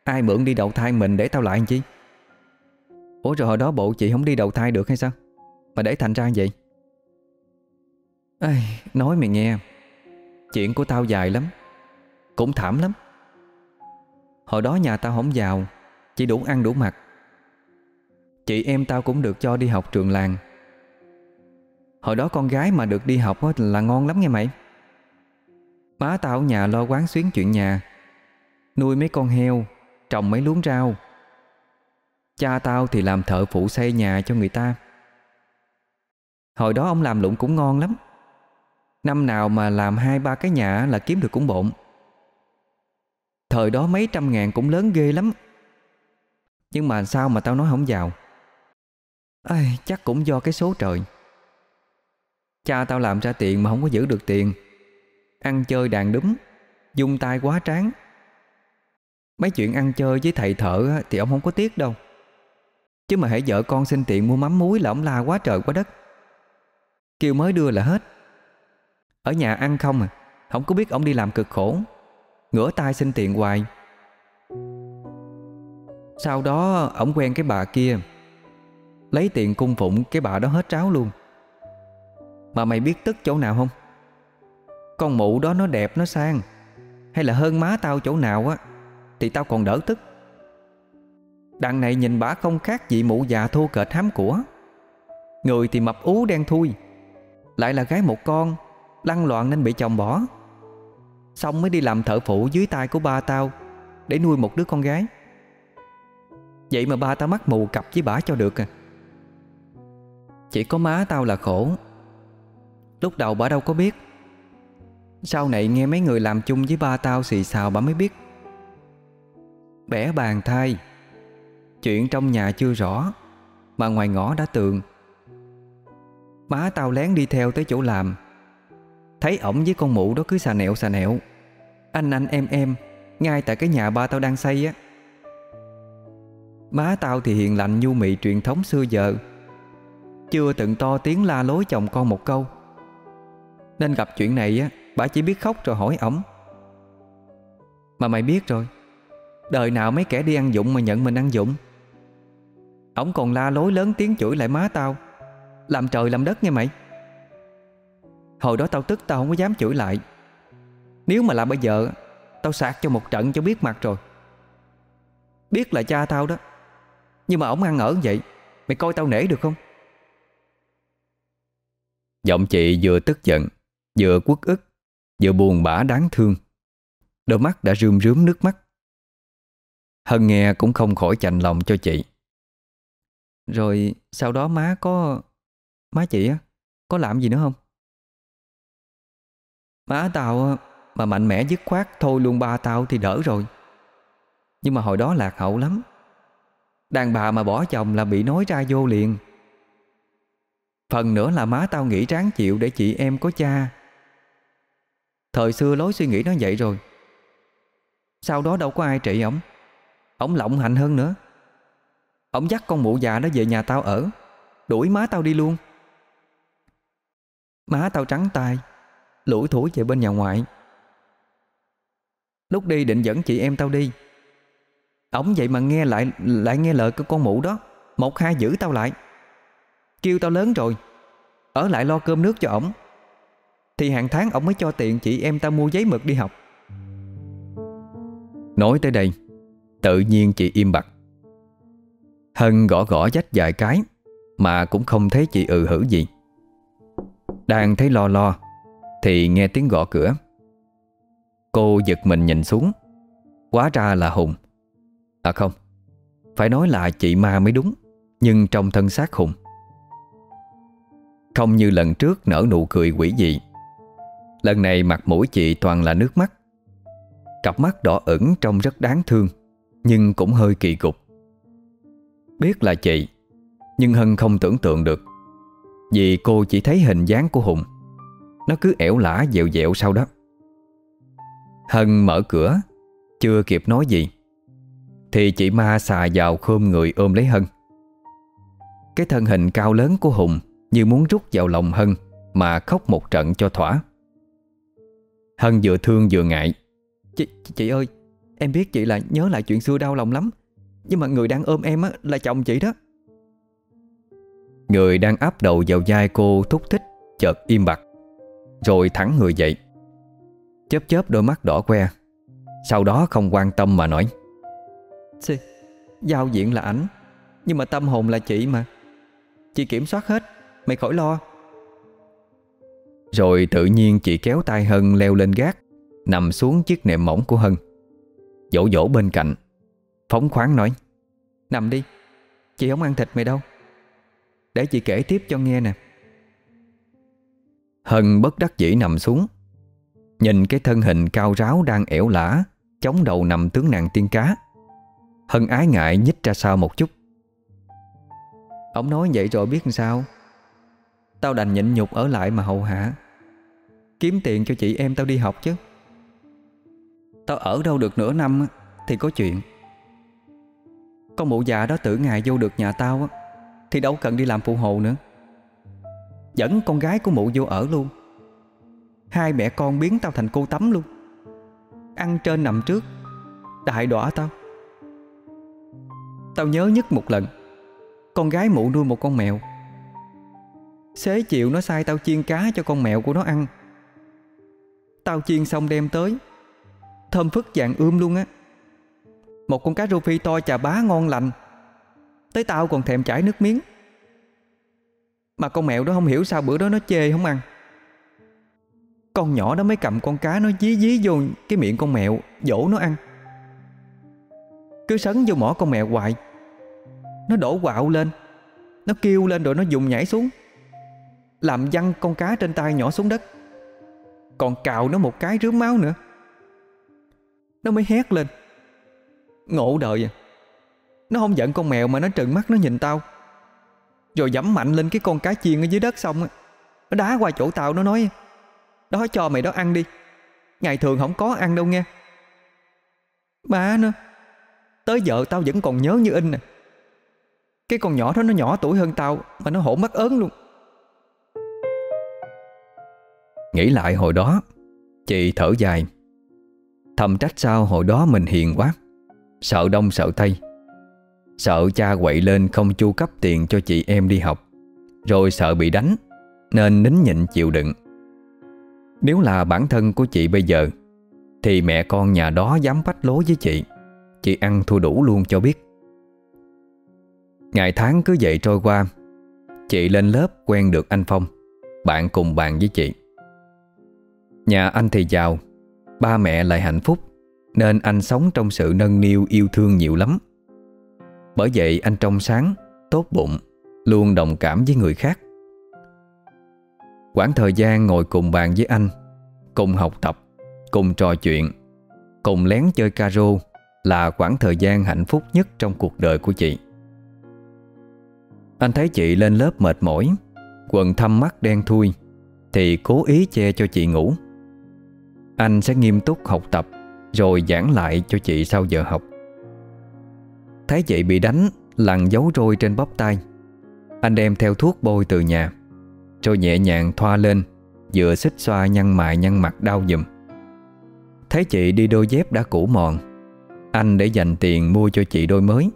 Ai mượn đi đầu thai mình để tao lại anh chi? Ủa rồi hồi đó bộ chị không đi đầu thai được hay sao? Mà để thành ra vậy? Ây, Nói mày nghe. Chuyện của tao dài lắm. Cũng thảm lắm. Hồi đó nhà tao không giàu Chỉ đủ ăn đủ mặc. Chị em tao cũng được cho đi học trường làng. Hồi đó con gái mà được đi học là ngon lắm nghe mày. Má tao ở nhà lo quán xuyến chuyện nhà. Nuôi mấy con heo Trồng mấy luống rau. Cha tao thì làm thợ phụ xây nhà cho người ta. Hồi đó ông làm lụng cũng ngon lắm. Năm nào mà làm hai ba cái nhà là kiếm được cũng bộn. Thời đó mấy trăm ngàn cũng lớn ghê lắm. Nhưng mà sao mà tao nói không giàu Ai, Chắc cũng do cái số trời. Cha tao làm ra tiền mà không có giữ được tiền. Ăn chơi đàn đúng Dung tay quá tráng. Mấy chuyện ăn chơi với thầy thợ Thì ông không có tiếc đâu. Chứ mà hãy vợ con xin tiền mua mắm muối Là ông la quá trời quá đất. Kêu mới đưa là hết. Ở nhà ăn không à Không có biết ông đi làm cực khổ. Ngửa tay xin tiền hoài. Sau đó, Ông quen cái bà kia. Lấy tiền cung phụng, cái bà đó hết tráo luôn. Mà mày biết tức chỗ nào không? Con mụ đó nó đẹp, nó sang. Hay là hơn má tao chỗ nào á, Thì tao còn đỡ tức. Đằng này nhìn bả không khác gì mụ già thô kệch hám của. Người thì mập ú đen thui, Lại là gái một con Lăn loạn nên bị chồng bỏ. Xong mới đi làm thợ phụ dưới tay của ba tao, Để nuôi một đứa con gái. Vậy mà ba tao mắc mù cặp với bả cho được à. Chỉ có má tao là khổ Lúc đầu bà đâu có biết. Sau này nghe mấy người làm chung với ba tao xì xào bà mới biết. Bẻ bàn thai Chuyện trong nhà chưa rõ, Mà ngoài ngõ đã tường. Má tao lén đi theo tới chỗ làm. Thấy ổng với con mụ đó cứ xà nẹo xà nẹo. Anh anh, em em, Ngay tại cái nhà ba tao đang xây á. Má tao thì hiền lành, nhu mị, truyền thống xưa giờ. Chưa từng to tiếng la lối chồng con một câu. Nên gặp chuyện này á, Bà chỉ biết khóc rồi hỏi ổng. Mà mày biết rồi, Đời nào mấy kẻ đi ăn dụng mà nhận mình ăn dụng Ổng còn la lối lớn tiếng chửi lại má tao. Làm trời làm đất nghe mày. Hồi đó tao tức tao không có dám chửi lại. Nếu mà là bây giờ, Tao sạc cho một trận cho biết mặt rồi. Biết là cha tao đó, Nhưng mà ổng ăn ở vậy, Mày coi tao nể được không? Giọng chị vừa tức giận Vừa quất ức, Vừa buồn bã đáng thương. Đôi mắt đã rươm rướm nước mắt. Hân nghe cũng không khỏi chạnh lòng cho chị. Rồi sau đó má có, Má chị á, Có làm gì nữa không? Má tao mà mạnh mẽ dứt khoát Thôi luôn ba tao thì đỡ rồi. Nhưng mà hồi đó lạc hậu lắm. Đàn bà mà bỏ chồng là bị nói ra vô liền. Phần nữa là má tao nghĩ ráng chịu Để chị em có cha. Thời xưa lối suy nghĩ nó vậy rồi. Sau đó đâu có ai trị ổng. Ổng lộng hành hơn nữa. Ổng dắt con mụ già đó về nhà tao ở. Đuổi má tao đi luôn. Má tao trắng tay Lủi thủi về bên nhà ngoại. Lúc đi định dẫn chị em tao đi. Ổng vậy mà nghe lại Lại nghe lời của con mụ đó. Một hai giữ tao lại. Kêu tao lớn rồi. Ở lại lo cơm nước cho ổng. Thì hàng tháng ông mới cho tiện chị em ta mua giấy mực đi học. Nói tới đây, Tự nhiên chị im bặt. Hân gõ gõ dách vài cái, Mà cũng không thấy chị ừ hử gì. Đang thấy lo lo, Thì nghe tiếng gõ cửa. Cô giật mình nhìn xuống. Quá ra là Hùng. À không, Phải nói là chị ma mới đúng, Nhưng trong thân xác Hùng. Không như lần trước nở nụ cười quỷ dị Lần này mặt mũi chị toàn là nước mắt. Cặp mắt đỏ ửng trông rất đáng thương, Nhưng cũng hơi kỳ cục. Biết là chị, Nhưng Hân không tưởng tượng được, Vì cô chỉ thấy hình dáng của Hùng. Nó cứ ẻo lả dẹo dẹo sau đó. Hân mở cửa, Chưa kịp nói gì, Thì chị ma xà vào khôm người ôm lấy Hân. Cái thân hình cao lớn của Hùng Như muốn rút vào lòng Hân Mà khóc một trận cho thỏa. Hân vừa thương vừa ngại. Chị, chị ơi Em biết chị là nhớ lại chuyện xưa đau lòng lắm Nhưng mà người đang ôm em á, là chồng chị đó. Người đang áp đầu vào vai cô thúc thích Chợt im bặt Rồi thẳng người dậy. Chớp chớp đôi mắt đỏ que Sau đó không quan tâm mà nói. Xì, Giao diện là ảnh Nhưng mà tâm hồn là chị mà. Chị kiểm soát hết Mày khỏi lo. Rồi tự nhiên chị kéo tay Hân leo lên gác, Nằm xuống chiếc nệm mỏng của Hân. Dỗ dỗ bên cạnh, Phóng khoáng nói, Nằm đi, Chị không ăn thịt mày đâu. Để chị kể tiếp cho nghe nè. Hân bất đắc dĩ nằm xuống, Nhìn cái thân hình cao ráo đang ẻo lả Chống đầu nằm tướng nàng tiên cá. Hân ái ngại nhích ra sau một chút. Ông nói vậy rồi biết làm sao? Tao đành nhịn nhục ở lại mà hầu hạ. Kiếm tiền cho chị em tao đi học chứ. Tao ở đâu được nửa năm Thì có chuyện. Con mụ già đó tưởng ngày vô được nhà tao Thì đâu cần đi làm phụ hồ nữa. Dẫn con gái của mụ vô ở luôn. Hai mẹ con biến tao thành cô tắm luôn. Ăn trên nằm trước, Đại đọa tao. Tao nhớ nhất một lần, Con gái mụ nuôi một con mèo. Xế chiều nó sai tao chiên cá cho con mèo của nó ăn. Tao chiên xong đem tới. Thơm phức dạng ươm luôn á. Một con cá rô phi to chà bá ngon lành. Tới tao còn thèm chảy nước miếng. Mà con mèo đó không hiểu sao bữa đó nó chê không ăn. Con nhỏ đó mới cầm con cá nó dí dí vô cái miệng con mèo, Dỗ nó ăn. Cứ sấn vô mỏ con mèo hoài. Nó đổ quạo lên. Nó kêu lên rồi nó dùng nhảy xuống. Làm văng con cá trên tay nhỏ xuống đất. Còn cào nó một cái rướm máu nữa. Nó mới hét lên. Ngộ đời à. Nó không giận con mèo mà nó trừng mắt, nó nhìn tao. Rồi dẫm mạnh lên cái con cá chiên ở dưới đất xong Nó đá qua chỗ tao, nó nói, Đó, cho mày đó ăn đi. Ngày thường không có ăn đâu nghe. Má nó, Tới giờ tao vẫn còn nhớ như in nè Cái con nhỏ đó nó nhỏ tuổi hơn tao Mà nó hổ mắt ớn luôn. Nghĩ lại hồi đó, Chị thở dài. Thầm trách sao hồi đó mình hiền quá. Sợ đông sợ tây. Sợ cha quậy lên không chu cấp tiền cho chị em đi học. Rồi sợ bị đánh, Nên nín nhịn chịu đựng. Nếu là bản thân của chị bây giờ, Thì mẹ con nhà đó dám bách lố với chị. Chị ăn thua đủ luôn cho biết. Ngày tháng cứ vậy trôi qua, Chị lên lớp quen được anh Phong, Bạn cùng bàn với chị. Nhà anh thì giàu, Ba mẹ lại hạnh phúc, Nên anh sống trong sự nâng niu yêu thương nhiều lắm. Bởi vậy anh trong sáng, Tốt bụng, Luôn đồng cảm với người khác. Quãng thời gian ngồi cùng bàn với anh, Cùng học tập, Cùng trò chuyện, Cùng lén chơi caro Là quãng thời gian hạnh phúc nhất trong cuộc đời của chị. Anh thấy chị lên lớp mệt mỏi, Quần thâm mắt đen thui, Thì cố ý che cho chị ngủ anh sẽ nghiêm túc học tập, Rồi giảng lại cho chị sau giờ học. Thấy chị bị đánh, Lằn dấu rôi trên bắp tay. Anh đem theo thuốc bôi từ nhà, Rồi nhẹ nhàng thoa lên, Vừa xích xoa nhăn mại nhăn mặt đau dùm. Thấy chị đi đôi dép đã cũ mòn, Anh để dành tiền mua cho chị đôi mới.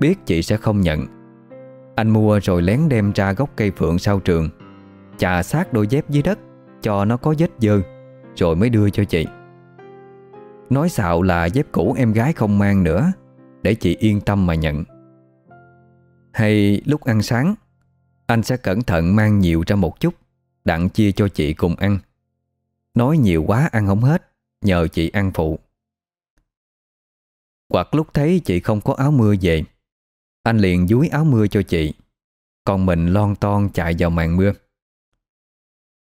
Biết chị sẽ không nhận. Anh mua rồi lén đem ra gốc cây phượng sau trường, Chà sát đôi dép dưới đất Cho nó có vết dơ rồi mới đưa cho chị. Nói xạo là dép cũ em gái không mang nữa, Để chị yên tâm mà nhận. Hay lúc ăn sáng, Anh sẽ cẩn thận mang nhiều ra một chút, Đặng chia cho chị cùng ăn. Nói nhiều quá ăn không hết, Nhờ chị ăn phụ. Hoặc lúc thấy chị không có áo mưa về, Anh liền dúi áo mưa cho chị, Còn mình lon ton chạy vào màn mưa.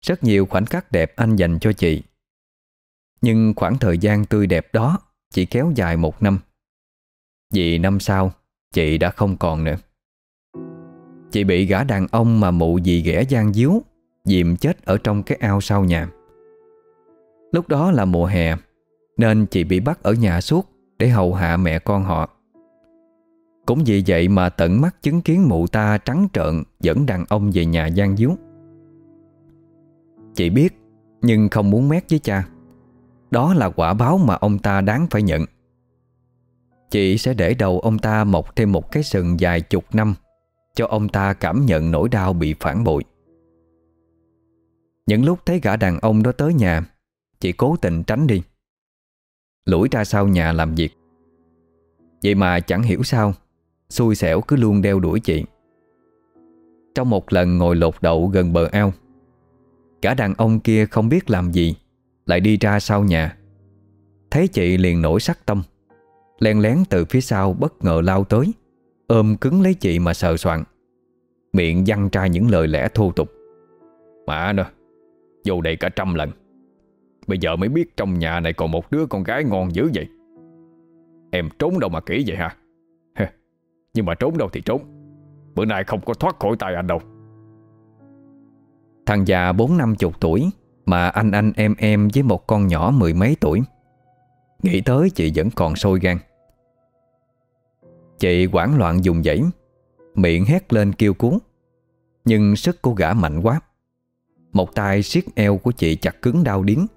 Rất nhiều khoảnh khắc đẹp anh dành cho chị nhưng khoảng thời gian tươi đẹp đó Chỉ kéo dài một năm. Vì năm sau, Chị đã không còn nữa. Chị bị gã đàn ông mà mụ dì ghẻ gian díu, Dìm chết ở trong cái ao sau nhà. Lúc đó là mùa hè, Nên chị bị bắt ở nhà suốt Để hầu hạ mẹ con họ. Cũng vì vậy mà tận mắt chứng kiến mụ ta trắng trợn Dẫn đàn ông về nhà gian díu. Chị biết, Nhưng không muốn mét với cha. Đó là quả báo mà ông ta đáng phải nhận. Chị sẽ để đầu ông ta mọc thêm một cái sừng dài chục năm, Cho ông ta cảm nhận nỗi đau bị phản bội. Những lúc thấy gã đàn ông đó tới nhà, Chị cố tình tránh đi. Lủi ra sau nhà làm việc. Vậy mà chẳng hiểu sao, Xui xẻo cứ luôn đeo đuổi chị. Trong một lần ngồi lột đậu gần bờ ao Cả đàn ông kia không biết làm gì. Lại đi ra sau nhà. Thấy chị liền nổi sắc tâm Len lén từ phía sau bất ngờ lao tới, Ôm cứng lấy chị mà sờ soạn Miệng văng ra những lời lẽ thô tục. Mà nè Vô đây cả trăm lần, Bây giờ mới biết trong nhà này còn một đứa con gái ngon dữ vậy. Em trốn đâu mà kỹ vậy hả? Nhưng mà trốn đâu thì trốn, Bữa nay không có thoát khỏi tay anh đâu. Thằng già bốn năm chục tuổi mà anh anh em em với một con nhỏ mười mấy tuổi. Nghĩ tới chị vẫn còn sôi gan. Chị quảng loạn dùng dãy Miệng hét lên kêu cuốn Nhưng sức của gã mạnh quá. Một tay siết eo của chị chặt cứng đau điếng,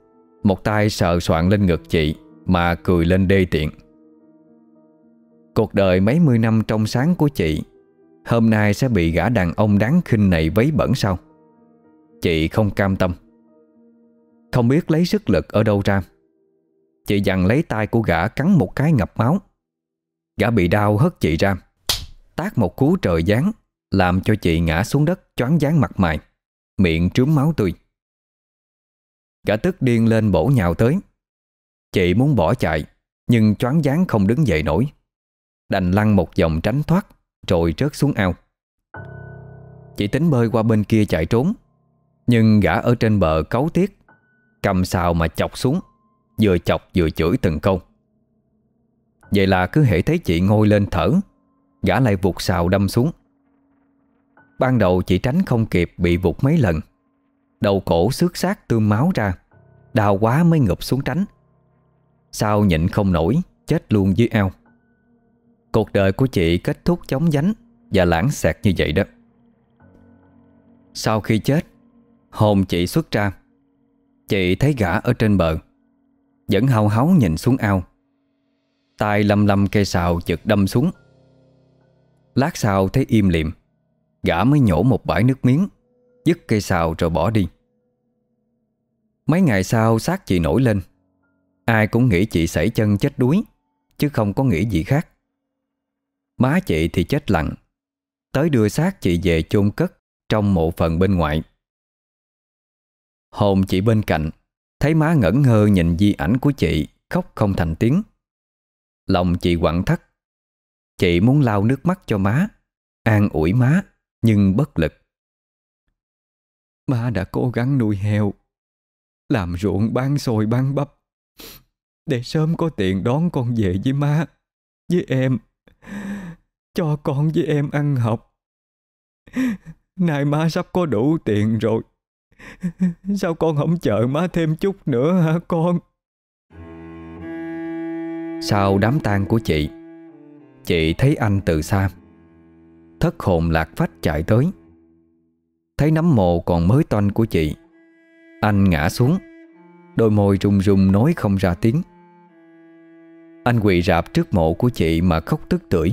Một tay sờ soạn lên ngực chị Mà cười lên đê tiện. Cuộc đời mấy mươi năm trong sáng của chị, Hôm nay sẽ bị gã đàn ông đáng khinh này vấy bẩn sao? Chị không cam tâm. Không biết lấy sức lực ở đâu ra. Chị dằn lấy tay của gã cắn một cái ngập máu. Gã bị đau hất chị ra. Tát một cú trời giáng, Làm cho chị ngã xuống đất choáng dáng mặt mày, Miệng trướng máu tươi. Gã tức điên lên bổ nhào tới. Chị muốn bỏ chạy, Nhưng choáng dáng không đứng dậy nổi. Đành lăn một vòng tránh thoát, Rồi rớt xuống ao. Chị tính bơi qua bên kia chạy trốn, Nhưng gã ở trên bờ cấu tiếc. Cầm xào mà chọc xuống, Vừa chọc vừa chửi từng câu. Vậy là cứ hệ thấy chị ngồi lên thở, Gã lại vụt xào đâm xuống. Ban đầu chị tránh không kịp bị vụt mấy lần. Đầu cổ xước xác tươm máu ra, Đau quá mới ngụp xuống tránh. Sau nhịn không nổi, Chết luôn dưới ao. Cuộc đời của chị kết thúc chóng vánh Và lãng xẹt như vậy đó. Sau khi chết, Hồn chị xuất ra Chị thấy gã ở trên bờ. Vẫn hào háo nhìn xuống ao. Tay lầm lầm cây xào chực đâm xuống. Lát sau thấy im liệm Gã mới nhổ một bãi nước miếng, Dứt cây xào rồi bỏ đi. Mấy ngày sau xác chị nổi lên. Ai cũng nghĩ chị sảy chân chết đuối, Chứ không có nghĩ gì khác. Má chị thì chết lặng. Tới đưa xác chị về chôn cất Trong mộ phần bên ngoài. Hồn chị bên cạnh, Thấy má ngẩn ngơ nhìn di ảnh của chị, Khóc không thành tiếng. Lòng chị quặn thắt. Chị muốn lau nước mắt cho má, An ủi má, Nhưng bất lực. Má đã cố gắng nuôi heo, Làm ruộng bán xôi bán bắp. Để sớm có tiền đón con về với má, Với em, Cho con với em ăn học. Nay má sắp có đủ tiền rồi. Sao con không chờ má thêm chút nữa hả con? Sau đám tang của chị Chị thấy anh từ xa. Thất hồn lạc phách chạy tới. Thấy nắm mồ còn mới toanh của chị, Anh ngã xuống. Đôi môi rung rung nói không ra tiếng. Anh quỳ rạp trước mộ của chị mà khóc tức tưởi.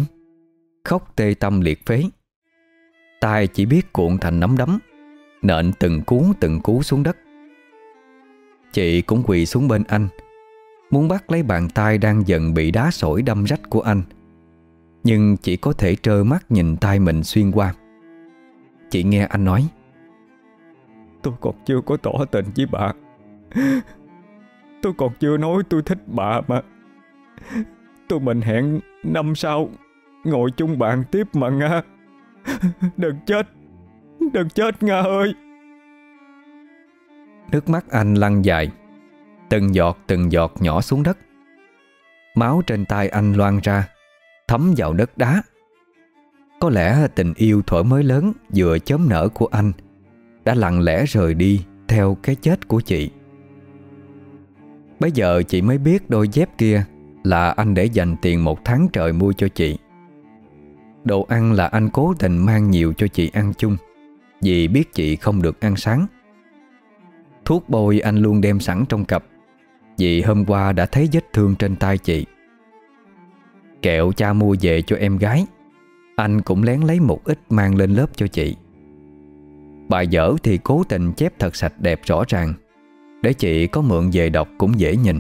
Khóc tê tâm liệt phế. Tay chỉ biết cuộn thành nắm đấm. Nện từng cú từng cú xuống đất. Chị cũng quỳ xuống bên anh, Muốn bắt lấy bàn tay đang dần bị đá sỏi đâm rách của anh. Nhưng chỉ có thể trơ mắt nhìn tay mình xuyên qua. Chị nghe anh nói, Tôi còn chưa có tỏ tình với bà. Tôi còn chưa nói tôi thích bà mà. Tôi mình hẹn năm sau, Ngồi chung bàn tiếp mà Nga. Đừng chết. Đừng chết Nga ơi. Nước mắt anh lăn dài. Từng giọt từng giọt nhỏ xuống đất. Máu trên tay anh loan ra, Thấm vào đất đá. Có lẽ tình yêu thuở mới lớn Vừa chớm nở của anh Đã lặng lẽ rời đi Theo cái chết của chị. Bây giờ chị mới biết đôi dép kia Là anh để dành tiền một tháng trời mua cho chị. Đồ ăn là anh cố tình mang nhiều cho chị ăn chung. Vì biết chị không được ăn sáng. Thuốc bôi anh luôn đem sẵn trong cặp, Vì hôm qua đã thấy vết thương trên tay chị. Kẹo cha mua về cho em gái, Anh cũng lén lấy một ít mang lên lớp cho chị. Bài dở thì cố tình chép thật sạch đẹp rõ ràng, Để chị có mượn về đọc cũng dễ nhìn.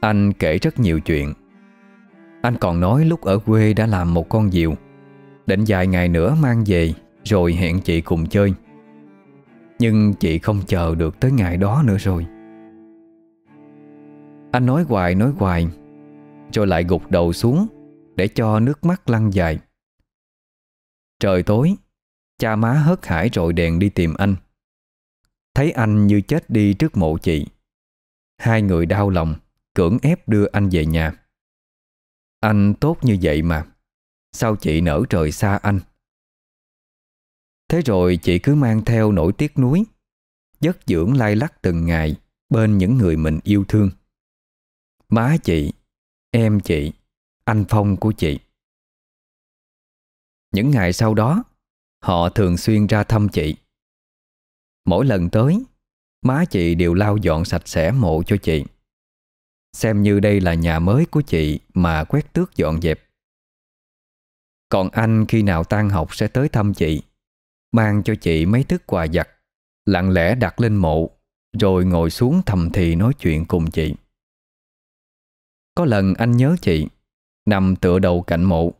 Anh kể rất nhiều chuyện. Anh còn nói lúc ở quê đã làm một con diều Định vài ngày nữa mang về, Rồi hẹn chị cùng chơi. Nhưng chị không chờ được tới ngày đó nữa rồi. Anh nói hoài nói hoài, Rồi lại gục đầu xuống Để cho nước mắt lăn dài. Trời tối, Cha má hớt hải rồi đèn đi tìm anh. Thấy anh như chết đi trước mộ chị. Hai người đau lòng, Cưỡng ép đưa anh về nhà. Anh tốt như vậy mà. Sao chị nở trời xa anh? Thế rồi chị cứ mang theo nỗi tiếc nuối Giấc dưỡng lai lắc từng ngày Bên những người mình yêu thương. Má chị, Em chị, Anh Phong của chị. Những ngày sau đó, Họ thường xuyên ra thăm chị. Mỗi lần tới, Má chị đều lau dọn sạch sẽ mộ cho chị. Xem như đây là nhà mới của chị Mà quét tước dọn dẹp. Còn anh khi nào tan học sẽ tới thăm chị. Mang cho chị mấy thức quà giặt, Lặng lẽ đặt lên mộ, Rồi ngồi xuống thầm thì nói chuyện cùng chị. Có lần anh nhớ chị, Nằm tựa đầu cạnh mộ,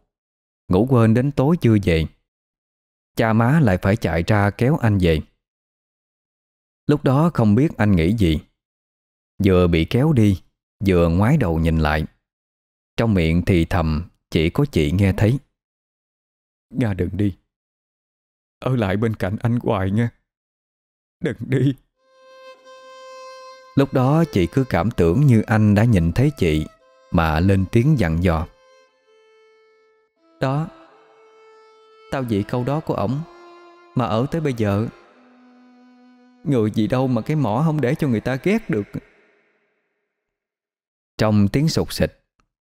Ngủ quên đến tối chưa về. Cha má lại phải chạy ra kéo anh về. Lúc đó không biết anh nghĩ gì. Vừa bị kéo đi, Vừa ngoái đầu nhìn lại. Trong miệng thì thầm, Chỉ có chị nghe thấy. Nga đừng đi. Ở lại bên cạnh anh hoài nha. Đừng đi. Lúc đó chị cứ cảm tưởng như anh đã nhìn thấy chị Mà lên tiếng dặn dò. Đó. Tao dị câu đó của ổng Mà ở tới bây giờ Người gì đâu mà cái mỏ không để cho người ta ghét được. Trong tiếng sụt xịt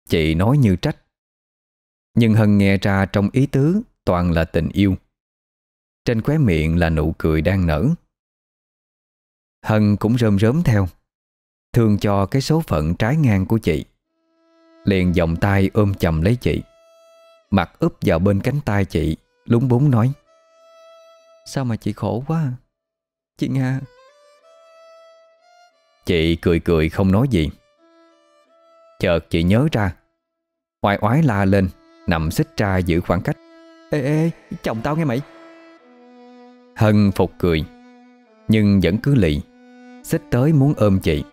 Chị nói như trách Nhưng Hân nghe ra trong ý tứ Toàn là tình yêu. Trên khóe miệng là nụ cười đang nở. Hân cũng rơm rớm theo, Thương cho cái số phận trái ngang của chị. Liền vòng tay ôm chầm lấy chị. Mặt úp vào bên cánh tay chị, Lúng búng nói, Sao mà chị khổ quá à? Chị Nga. Chị cười cười không nói gì. Chợt chị nhớ ra, Oai oái la lên, Nằm xích ra giữ khoảng cách. Ê ê, chồng tao nghe mày. Hân phục cười, Nhưng vẫn cứ lì. Xích tới muốn ôm chị.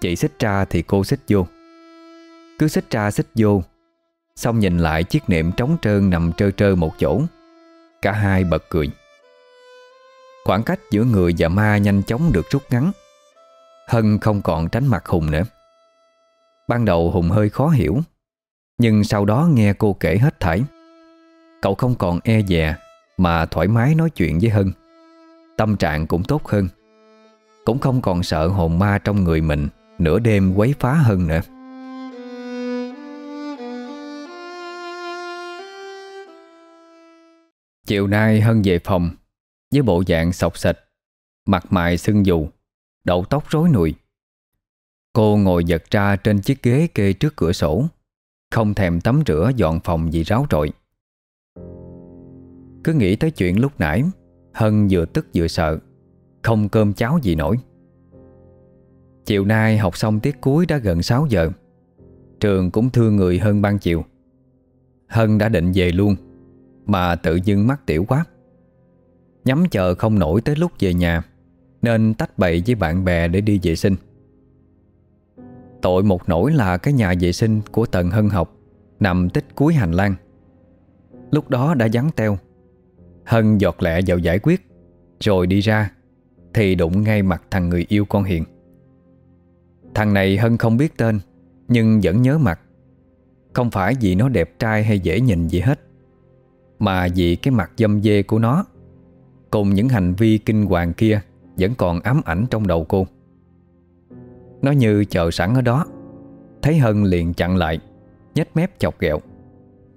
Chị xích ra thì cô xích vô. Cứ xích ra xích vô, Xong nhìn lại chiếc nệm trống trơn nằm trơ trơ một chỗ. Cả hai bật cười. Khoảng cách giữa người và ma nhanh chóng được rút ngắn. Hân không còn tránh mặt Hùng nữa. Ban đầu Hùng hơi khó hiểu, Nhưng sau đó nghe cô kể hết thảy. Cậu không còn e dè Mà thoải mái nói chuyện với Hân. Tâm trạng cũng tốt hơn. Cũng không còn sợ hồn ma trong người mình Nửa đêm quấy phá Hân nữa. Chiều nay Hân về phòng, Với bộ dạng sọc sạch, Mặt mày sưng dù Đậu tóc rối nùi. Cô ngồi giật ra trên chiếc ghế kê trước cửa sổ, Không thèm tắm rửa dọn phòng gì ráo trội. Cứ nghĩ tới chuyện lúc nãy, Hân vừa tức vừa sợ. Không cơm cháo gì nổi. Chiều nay học xong tiết cuối đã gần 6 giờ. Trường cũng thương người hơn ban chiều. Hân đã định về luôn, mà tự dưng mắc tiểu quá. Nhắm chờ không nổi tới lúc về nhà, Nên tách bậy với bạn bè để đi vệ sinh. Tội một nỗi là cái nhà vệ sinh của Tần Hân học, Nằm tích cuối hành lang. Lúc đó đã vắng teo Hân giọt lẹ vào giải quyết, Rồi đi ra, Thì đụng ngay mặt thằng người yêu con Hiền. Thằng này Hân không biết tên, Nhưng vẫn nhớ mặt. Không phải vì nó đẹp trai hay dễ nhìn gì hết, Mà vì cái mặt dâm dê của nó, Cùng những hành vi kinh hoàng kia Vẫn còn ám ảnh trong đầu cô. Nó như chờ sẵn ở đó, Thấy Hân liền chặn lại, nhếch mép chọc ghẹo.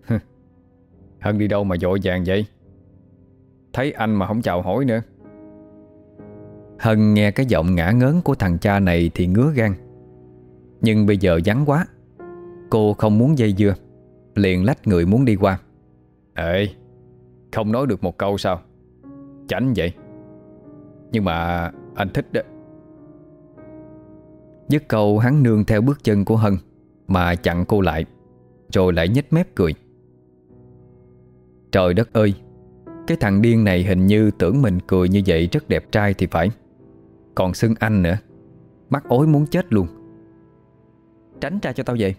Hân đi đâu mà vội vàng vậy? Thấy anh mà không chào hỏi nữa. Hân nghe cái giọng ngã ngớn của thằng cha này thì ngứa gan. Nhưng bây giờ vắng quá, Cô không muốn dây dưa, Liền lách người muốn đi qua. Ê, Không nói được một câu sao? Chảnh vậy. Nhưng mà anh thích đó. Dứt câu hắn nương theo bước chân của Hân Mà chặn cô lại, Rồi lại nhếch mép cười. Trời đất ơi cái thằng điên này hình như tưởng mình cười như vậy rất đẹp trai thì phải. Còn xưng anh nữa. Mắt ối muốn chết luôn. Tránh ra cho tao vậy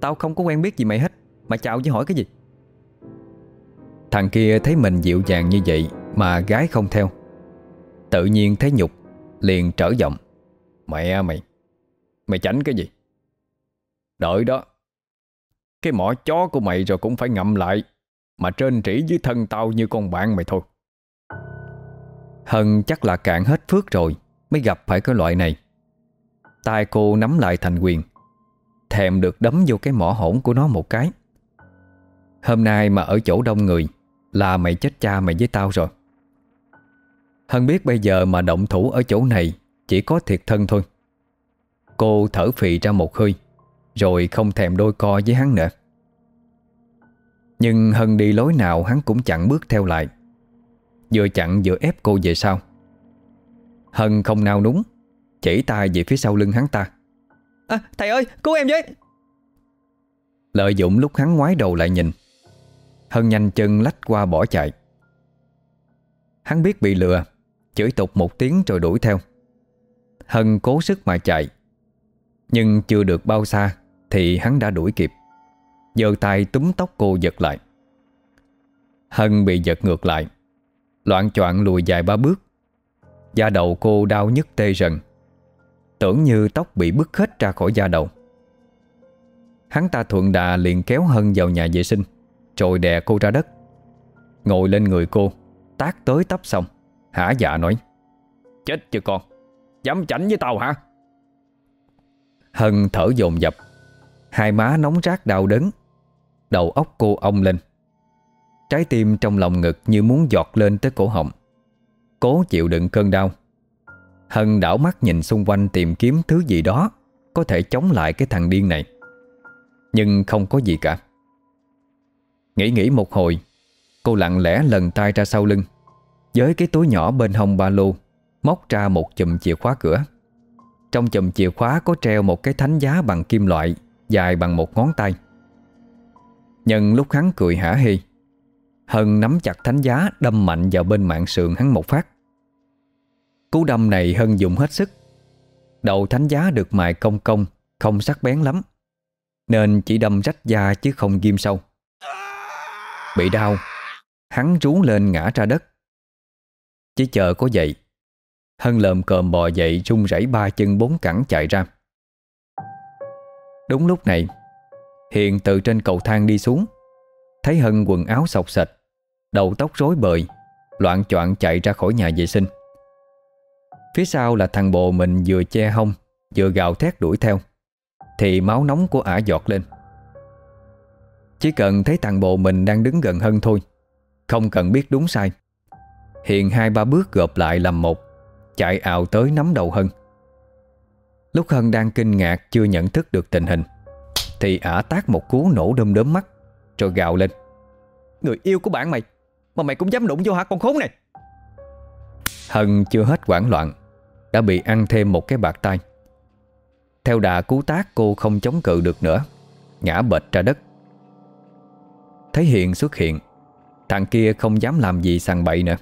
Tao không có quen biết gì mày hết. Mà chào với hỏi cái gì? Thằng kia thấy mình dịu dàng như vậy Mà gái không theo. Tự nhiên thấy nhục, Liền trở giọng. Mẹ à mày Mày tránh cái gì? Đợi đó. Cái mỏ chó của mày rồi cũng phải ngậm lại. Mà trên trĩ dưới thân tao như con bạn mày thôi. Hân chắc là cạn hết phước rồi Mới gặp phải cái loại này. Tay cô nắm lại thành quyền, Thèm được đấm vô cái mỏ hổn của nó một cái. Hôm nay mà ở chỗ đông người Là mày chết cha mày với tao rồi. Hân biết bây giờ mà động thủ ở chỗ này Chỉ có thiệt thân thôi. Cô thở phì ra một hơi, Rồi không thèm đôi co với hắn nữa. Nhưng Hân đi lối nào hắn cũng chặn bước theo lại. Vừa chặn vừa ép cô về sau. Hân không nao núng Chỉ tay về phía sau lưng hắn ta. À, Thầy ơi cứu em với. Lợi dụng lúc hắn ngoái đầu lại nhìn Hân nhanh chân lách qua bỏ chạy. Hắn biết bị lừa Chửi tục một tiếng rồi đuổi theo. Hân cố sức mà chạy Nhưng chưa được bao xa Thì hắn đã đuổi kịp giơ tay túm tóc cô giật lại. Hân bị giật ngược lại. Loạn choạng lùi dài ba bước. Da đầu cô đau nhức tê rần. Tưởng như tóc bị bứt hết ra khỏi da đầu. Hắn ta thuận đà liền kéo Hân vào nhà vệ sinh Rồi đè cô ra đất. Ngồi lên người cô, Tác tới tấp xong. Hả dạ nói, Chết chưa con? Dám chảnh với tao hả? Hân thở dồn dập. Hai má nóng rát đau đớn. Đầu óc cô ong lên. Trái tim trong lòng ngực như muốn giọt lên tới cổ họng. Cố chịu đựng cơn đau. Hân đảo mắt nhìn xung quanh tìm kiếm thứ gì đó Có thể chống lại cái thằng điên này. Nhưng không có gì cả. Nghĩ nghĩ một hồi, Cô lặng lẽ lần tay ra sau lưng. Với cái túi nhỏ bên hông ba lô, Móc ra một chùm chìa khóa cửa. Trong chùm chìa khóa có treo một cái thánh giá bằng kim loại, Dài bằng một ngón tay. Nhân lúc hắn cười hả hê, Hân nắm chặt thánh giá, Đâm mạnh vào bên mạng sườn hắn một phát. Cú đâm này Hân dùng hết sức. Đầu thánh giá được mài công công Không sắc bén lắm. Nên chỉ đâm rách da chứ không ghim sâu. Bị đau, Hắn rú lên ngã ra đất. Chỉ chờ có dậy Hân lợm cờm bò dậy rung rẩy ba chân bốn cẳng chạy ra. Đúng lúc này Hiền từ trên cầu thang đi xuống. Thấy Hân quần áo sọc sạch, Đầu tóc rối bời, Loạn choạng chạy ra khỏi nhà vệ sinh. Phía sau là thằng bồ mình vừa che hông, Vừa gào thét đuổi theo, Thì máu nóng của ả giọt lên. Chỉ cần thấy thằng bồ mình đang đứng gần Hân thôi, Không cần biết đúng sai. Hiền hai ba bước gộp lại làm một, Chạy ào tới nắm đầu Hân. Lúc Hân đang kinh ngạc Chưa nhận thức được tình hình thì ả tác một cú nổ đơm đớm mắt, Rồi gào lên. Người yêu của bạn mày, Mà mày cũng dám đụng vô hả con khốn này? Hân chưa hết hoảng loạn, Đã bị ăn thêm một cái bạc tay. Theo đà cú tác, cô không chống cự được nữa, Ngã bệt ra đất. Thấy Hiền xuất hiện, Thằng kia không dám làm gì sằng bậy nữa.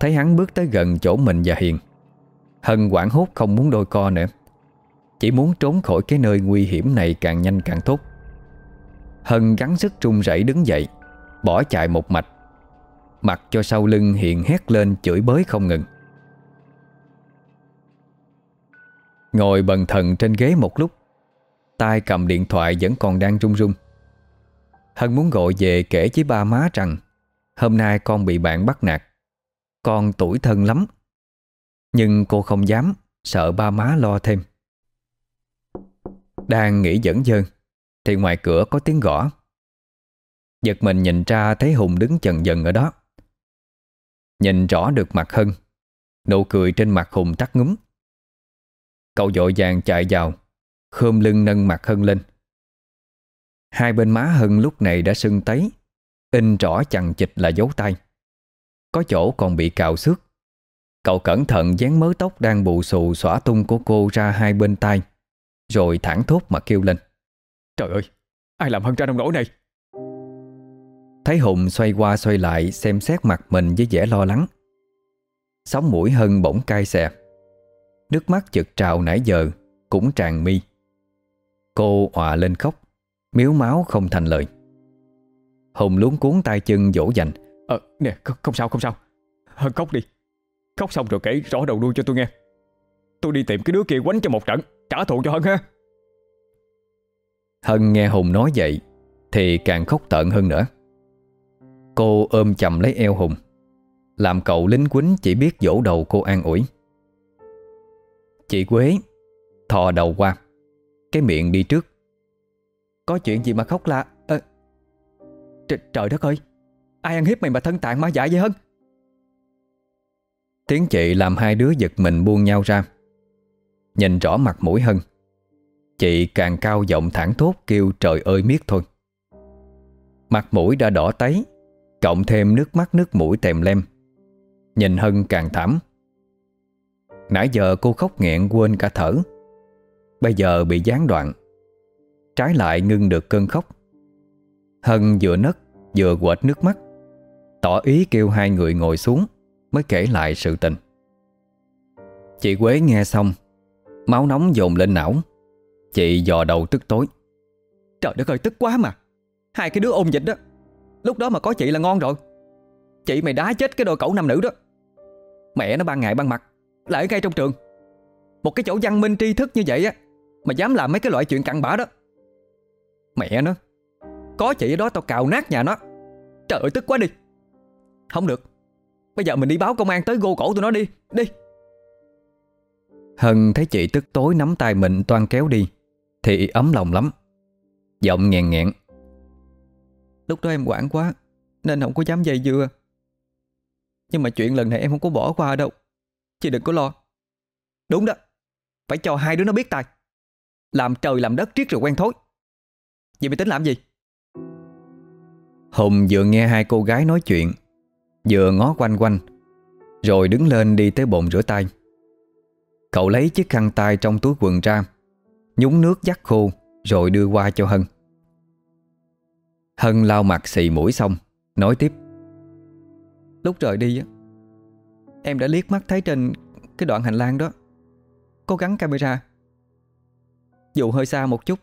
Thấy hắn bước tới gần chỗ mình và Hiền, Hân quảng hốt không muốn đôi co nữa. Chỉ muốn trốn khỏi cái nơi nguy hiểm này càng nhanh càng tốt. Hân gắng sức trung rẩy đứng dậy, Bỏ chạy một mạch. Mặc cho sau lưng hiện hét lên chửi bới không ngừng. Ngồi bần thần trên ghế một lúc, tay cầm điện thoại vẫn còn đang run run. Hân muốn gọi về kể với ba má rằng, Hôm nay con bị bạn bắt nạt, Con tuổi thân lắm. Nhưng cô không dám, Sợ ba má lo thêm. Đang nghĩ dẫn dơn Thì ngoài cửa có tiếng gõ. Giật mình nhìn ra thấy Hùng đứng chần dần ở đó. Nhìn rõ được mặt Hân, Nụ cười trên mặt Hùng tắt ngúm. Cậu dội vàng chạy vào Khơm lưng nâng mặt Hân lên. Hai bên má Hân lúc này đã sưng tấy, In rõ chằng chịch là dấu tay. Có chỗ còn bị cào xước. Cậu cẩn thận dán mớ tóc đang bù xù xõa tung của cô ra hai bên tay rồi thẳng thốt mà kêu lên. Trời ơi, ai làm Hân ra nông nỗi này? Thấy Hùng xoay qua xoay lại xem xét mặt mình với vẻ lo lắng. Sóng mũi Hân bỗng cay xè. Nước mắt chực trào nãy giờ Cũng tràn mi. Cô hòa lên khóc Miếu máu không thành lời. Hùng luống cuốn tay chân dỗ dành. Ờ nè không, không sao không sao. Hân khóc đi. Khóc xong rồi kể rõ đầu đuôi cho tôi nghe. Tôi đi tìm cái đứa kia quánh cho một trận Trả thù cho Hân ha Hân nghe Hùng nói vậy Thì càng khóc tợn hơn nữa. Cô ôm chầm lấy eo Hùng Làm cậu lính quýnh chỉ biết dỗ đầu cô an ủi. Chị Quế Thò đầu qua Cái miệng đi trước. Có chuyện gì mà khóc la à, trời, trời đất ơi Ai ăn hiếp mày mà thân tạng ma dại vậy Hân? Tiếng chị làm hai đứa giật mình buông nhau ra. Nhìn rõ mặt mũi Hân. Chị càng cao giọng thẳng thốt kêu, trời ơi, miết thôi. Mặt mũi đã đỏ tấy, Cộng thêm nước mắt, nước mũi tèm lem. Nhìn Hân càng thảm. Nãy giờ cô khóc nghẹn, quên cả thở. Bây giờ bị gián đoạn. Trái lại ngưng được cơn khóc. Hân vừa nấc, vừa quệt nước mắt. Tỏ ý kêu hai người ngồi xuống, Mới kể lại sự tình. Chị Quế nghe xong Máu nóng dồn lên não. Chị dò đầu tức tối. Trời đất ơi, tức quá mà. Hai cái đứa ôn dịch đó. Lúc đó mà có chị là ngon rồi. Chị mày đá chết cái đôi cẩu nam nữ đó. Mẹ nó ban ngày ban mặt, Lại ở ngay trong trường. Một cái chỗ văn minh tri thức như vậy á, Mà dám làm mấy cái loại chuyện cặn bã đó. Mẹ nó, Có chị ở đó tao cào nát nhà nó. Trời ơi, tức quá đi. Không được. Bây giờ mình đi báo công an tới gô cổ tụi nó đi. Đi. Hân thấy chị tức tối nắm tay mình toan kéo đi, Thì ấm lòng lắm. Giọng nghẹn nghẹn. Lúc đó em quản quá, Nên không có dám dây dưa. Nhưng mà chuyện lần này em không có bỏ qua đâu, Chị đừng có lo. Đúng đó, Phải cho hai đứa nó biết tay Làm trời làm đất triết rồi quen thối. Vậy mày tính làm gì? Hùng vừa nghe hai cô gái nói chuyện, Vừa ngó quanh quanh, Rồi đứng lên đi tới bồn rửa tay. Cậu lấy chiếc khăn tay trong túi quần ra, Nhúng nước dắt khô, Rồi đưa qua cho Hân. Hân lau mặt xì mũi xong, Nói tiếp. Lúc rời đi á, Em đã liếc mắt thấy trên cái đoạn hành lang đó. Có gắn camera, Dù hơi xa một chút.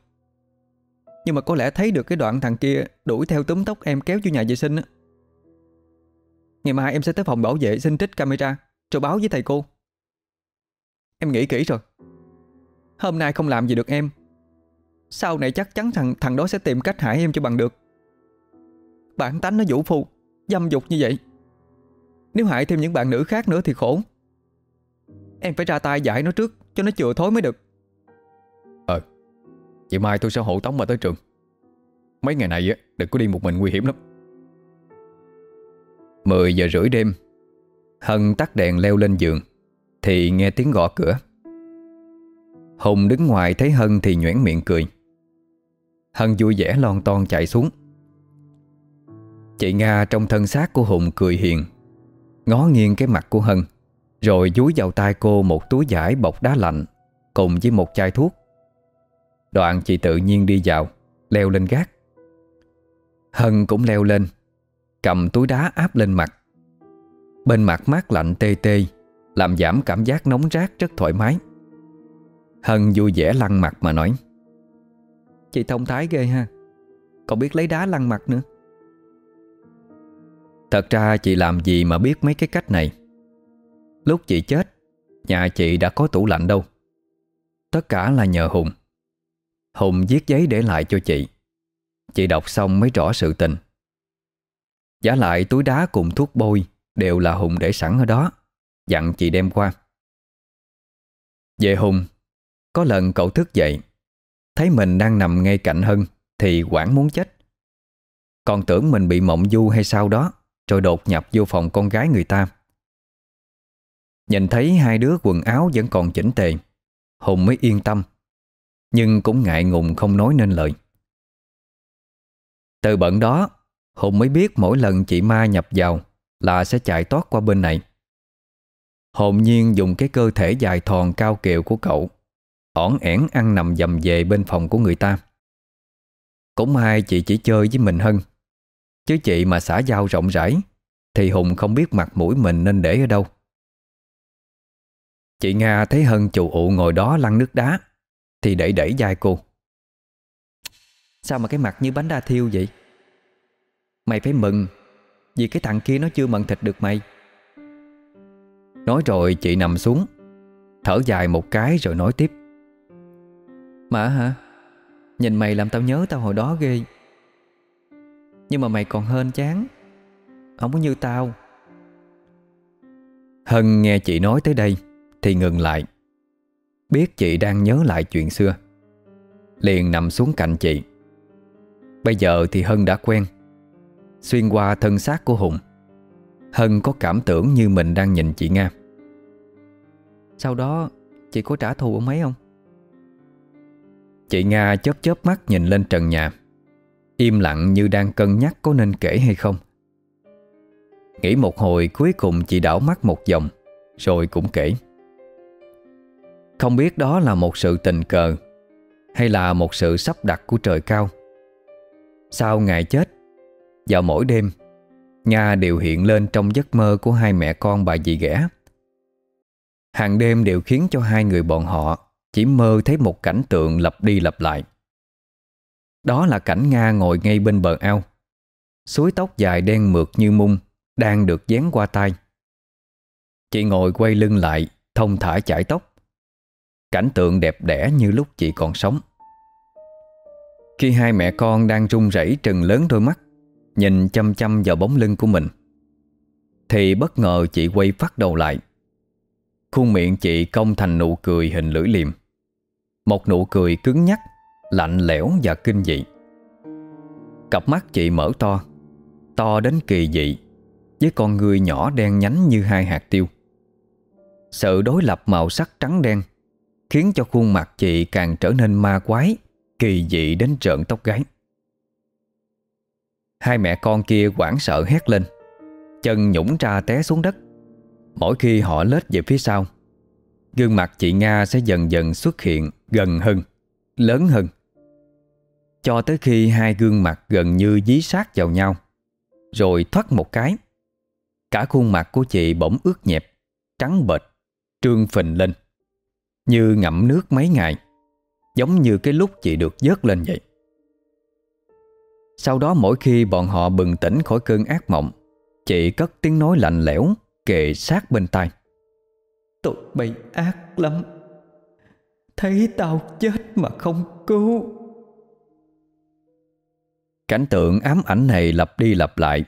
Nhưng mà có lẽ thấy được cái đoạn thằng kia Đuổi theo túm tóc em kéo vô nhà vệ sinh á. Ngày mai em sẽ tới phòng bảo vệ, xin trích camera, Rồi báo với thầy cô. Em nghĩ kỹ rồi. Hôm nay không làm gì được em. Sau này chắc chắn thằng thằng đó sẽ tìm cách hại em cho bằng được. Bản tánh nó vũ phu Dâm dục như vậy. Nếu hại thêm những bạn nữ khác nữa thì khổ. Em phải ra tay giải nó trước Cho nó chừa thối mới được. Ờ Vậy mai tôi sẽ hộ tống mà tới trường. Mấy ngày này á, đừng có đi một mình nguy hiểm lắm. 10 giờ rưỡi đêm Hân tắt đèn leo lên giường. Thì nghe tiếng gõ cửa. Hùng đứng ngoài thấy Hân thì nhoẻn miệng cười. Hân vui vẻ lon ton chạy xuống. Chị Nga trong thân xác của Hùng cười hiền, Ngó nghiêng cái mặt của Hân, Rồi dúi vào tay cô một túi giải bọc đá lạnh Cùng với một chai thuốc. Đoạn chị tự nhiên đi vào, Leo lên gác. Hân cũng leo lên, Cầm túi đá áp lên mặt. Bên mặt mát lạnh tê tê làm giảm cảm giác nóng rát rất thoải mái. Hân vui vẻ lăn mặt mà nói, Chị thông thái ghê ha, Còn biết lấy đá lăn mặt nữa. Thật ra chị làm gì mà biết mấy cái cách này. Lúc chị chết, Nhà chị đã có tủ lạnh đâu. Tất cả là nhờ Hùng. Hùng viết giấy để lại cho chị. Chị đọc xong mới rõ sự tình. Giá lại túi đá cùng thuốc bôi Đều là Hùng để sẵn ở đó. Dặn chị đem qua. Về Hùng, Có lần cậu thức dậy, Thấy mình đang nằm ngay cạnh Hân Thì quảng muốn chết. Còn tưởng mình bị mộng du hay sao đó, Rồi đột nhập vô phòng con gái người ta. Nhìn thấy hai đứa quần áo vẫn còn chỉnh tề, Hùng mới yên tâm, Nhưng cũng ngại ngùng không nói nên lời. Từ bận đó, Hùng mới biết mỗi lần chị ma nhập vào Là sẽ chạy tót qua bên này. Hồn nhiên dùng cái cơ thể dài thòn cao kiệu của cậu, ỏn ẻn ăn nằm dầm về bên phòng của người ta. Cũng may chị chỉ chơi với mình hơn Chứ chị mà xả dao rộng rãi Thì Hùng không biết mặt mũi mình nên để ở đâu. Chị Nga thấy Hân chủ ụ ngồi đó lăn nước đá, Thì đẩy đẩy vai cô. Sao mà cái mặt như bánh đa thiêu vậy? Mày phải mừng, Vì cái thằng kia nó chưa mận thịt được mày. Nói rồi chị nằm xuống. Thở dài một cái rồi nói tiếp. Mà hả? Nhìn mày làm tao nhớ tao hồi đó ghê. Nhưng mà mày còn hên chán. Không có như tao. Hân nghe chị nói tới đây Thì ngừng lại. Biết chị đang nhớ lại chuyện xưa. Liền nằm xuống cạnh chị. Bây giờ thì Hân đã quen. Xuyên qua thân xác của Hùng. Hân có cảm tưởng như mình đang nhìn chị Nga. Sau đó chị có trả thù ông ấy không? Chị Nga chớp chớp mắt nhìn lên trần nhà. Im lặng như đang cân nhắc có nên kể hay không. Nghĩ một hồi cuối cùng chị đảo mắt một vòng Rồi cũng kể. Không biết đó là một sự tình cờ Hay là một sự sắp đặt của trời cao. Sau ngày chết Vào mỗi đêm Nga đều hiện lên trong giấc mơ của hai mẹ con bà dì ghẻ. Hàng đêm đều khiến cho hai người bọn họ Chỉ mơ thấy một cảnh tượng lặp đi lặp lại. Đó là cảnh Nga ngồi ngay bên bờ ao, Suối tóc dài đen mượt như mung, Đang được dán qua tay. Chị ngồi quay lưng lại, Thông thả chải tóc. Cảnh tượng đẹp đẽ như lúc chị còn sống. Khi hai mẹ con đang run rẩy trừng lớn đôi mắt Nhìn chăm chăm vào bóng lưng của mình. Thì bất ngờ chị quay phát đầu lại. Khuôn miệng chị cong thành nụ cười hình lưỡi liềm. Một nụ cười cứng nhắc, Lạnh lẽo và kinh dị. Cặp mắt chị mở to To đến kỳ dị, Với con người nhỏ đen nhánh như hai hạt tiêu. Sự đối lập màu sắc trắng đen Khiến cho khuôn mặt chị càng trở nên ma quái, Kỳ dị đến trợn tóc gáy. Hai mẹ con kia quảng sợ hét lên. Chân nhũng ra té xuống đất. Mỗi khi họ lết về phía sau, Gương mặt chị Nga sẽ dần dần xuất hiện gần hơn, Lớn hơn. Cho tới khi hai gương mặt gần như dí sát vào nhau, Rồi thoát một cái, Cả khuôn mặt của chị bỗng ướt nhẹp, Trắng bệch, Trương phình lên, Như ngậm nước mấy ngày, Giống như cái lúc chị được dớt lên vậy sau đó mỗi khi bọn họ bừng tỉnh khỏi cơn ác mộng Chị cất tiếng nói lạnh lẽo Kề sát bên tai. Tụi bay ác lắm. Thấy tao chết mà không cứu. Cảnh tượng ám ảnh này lặp đi lặp lại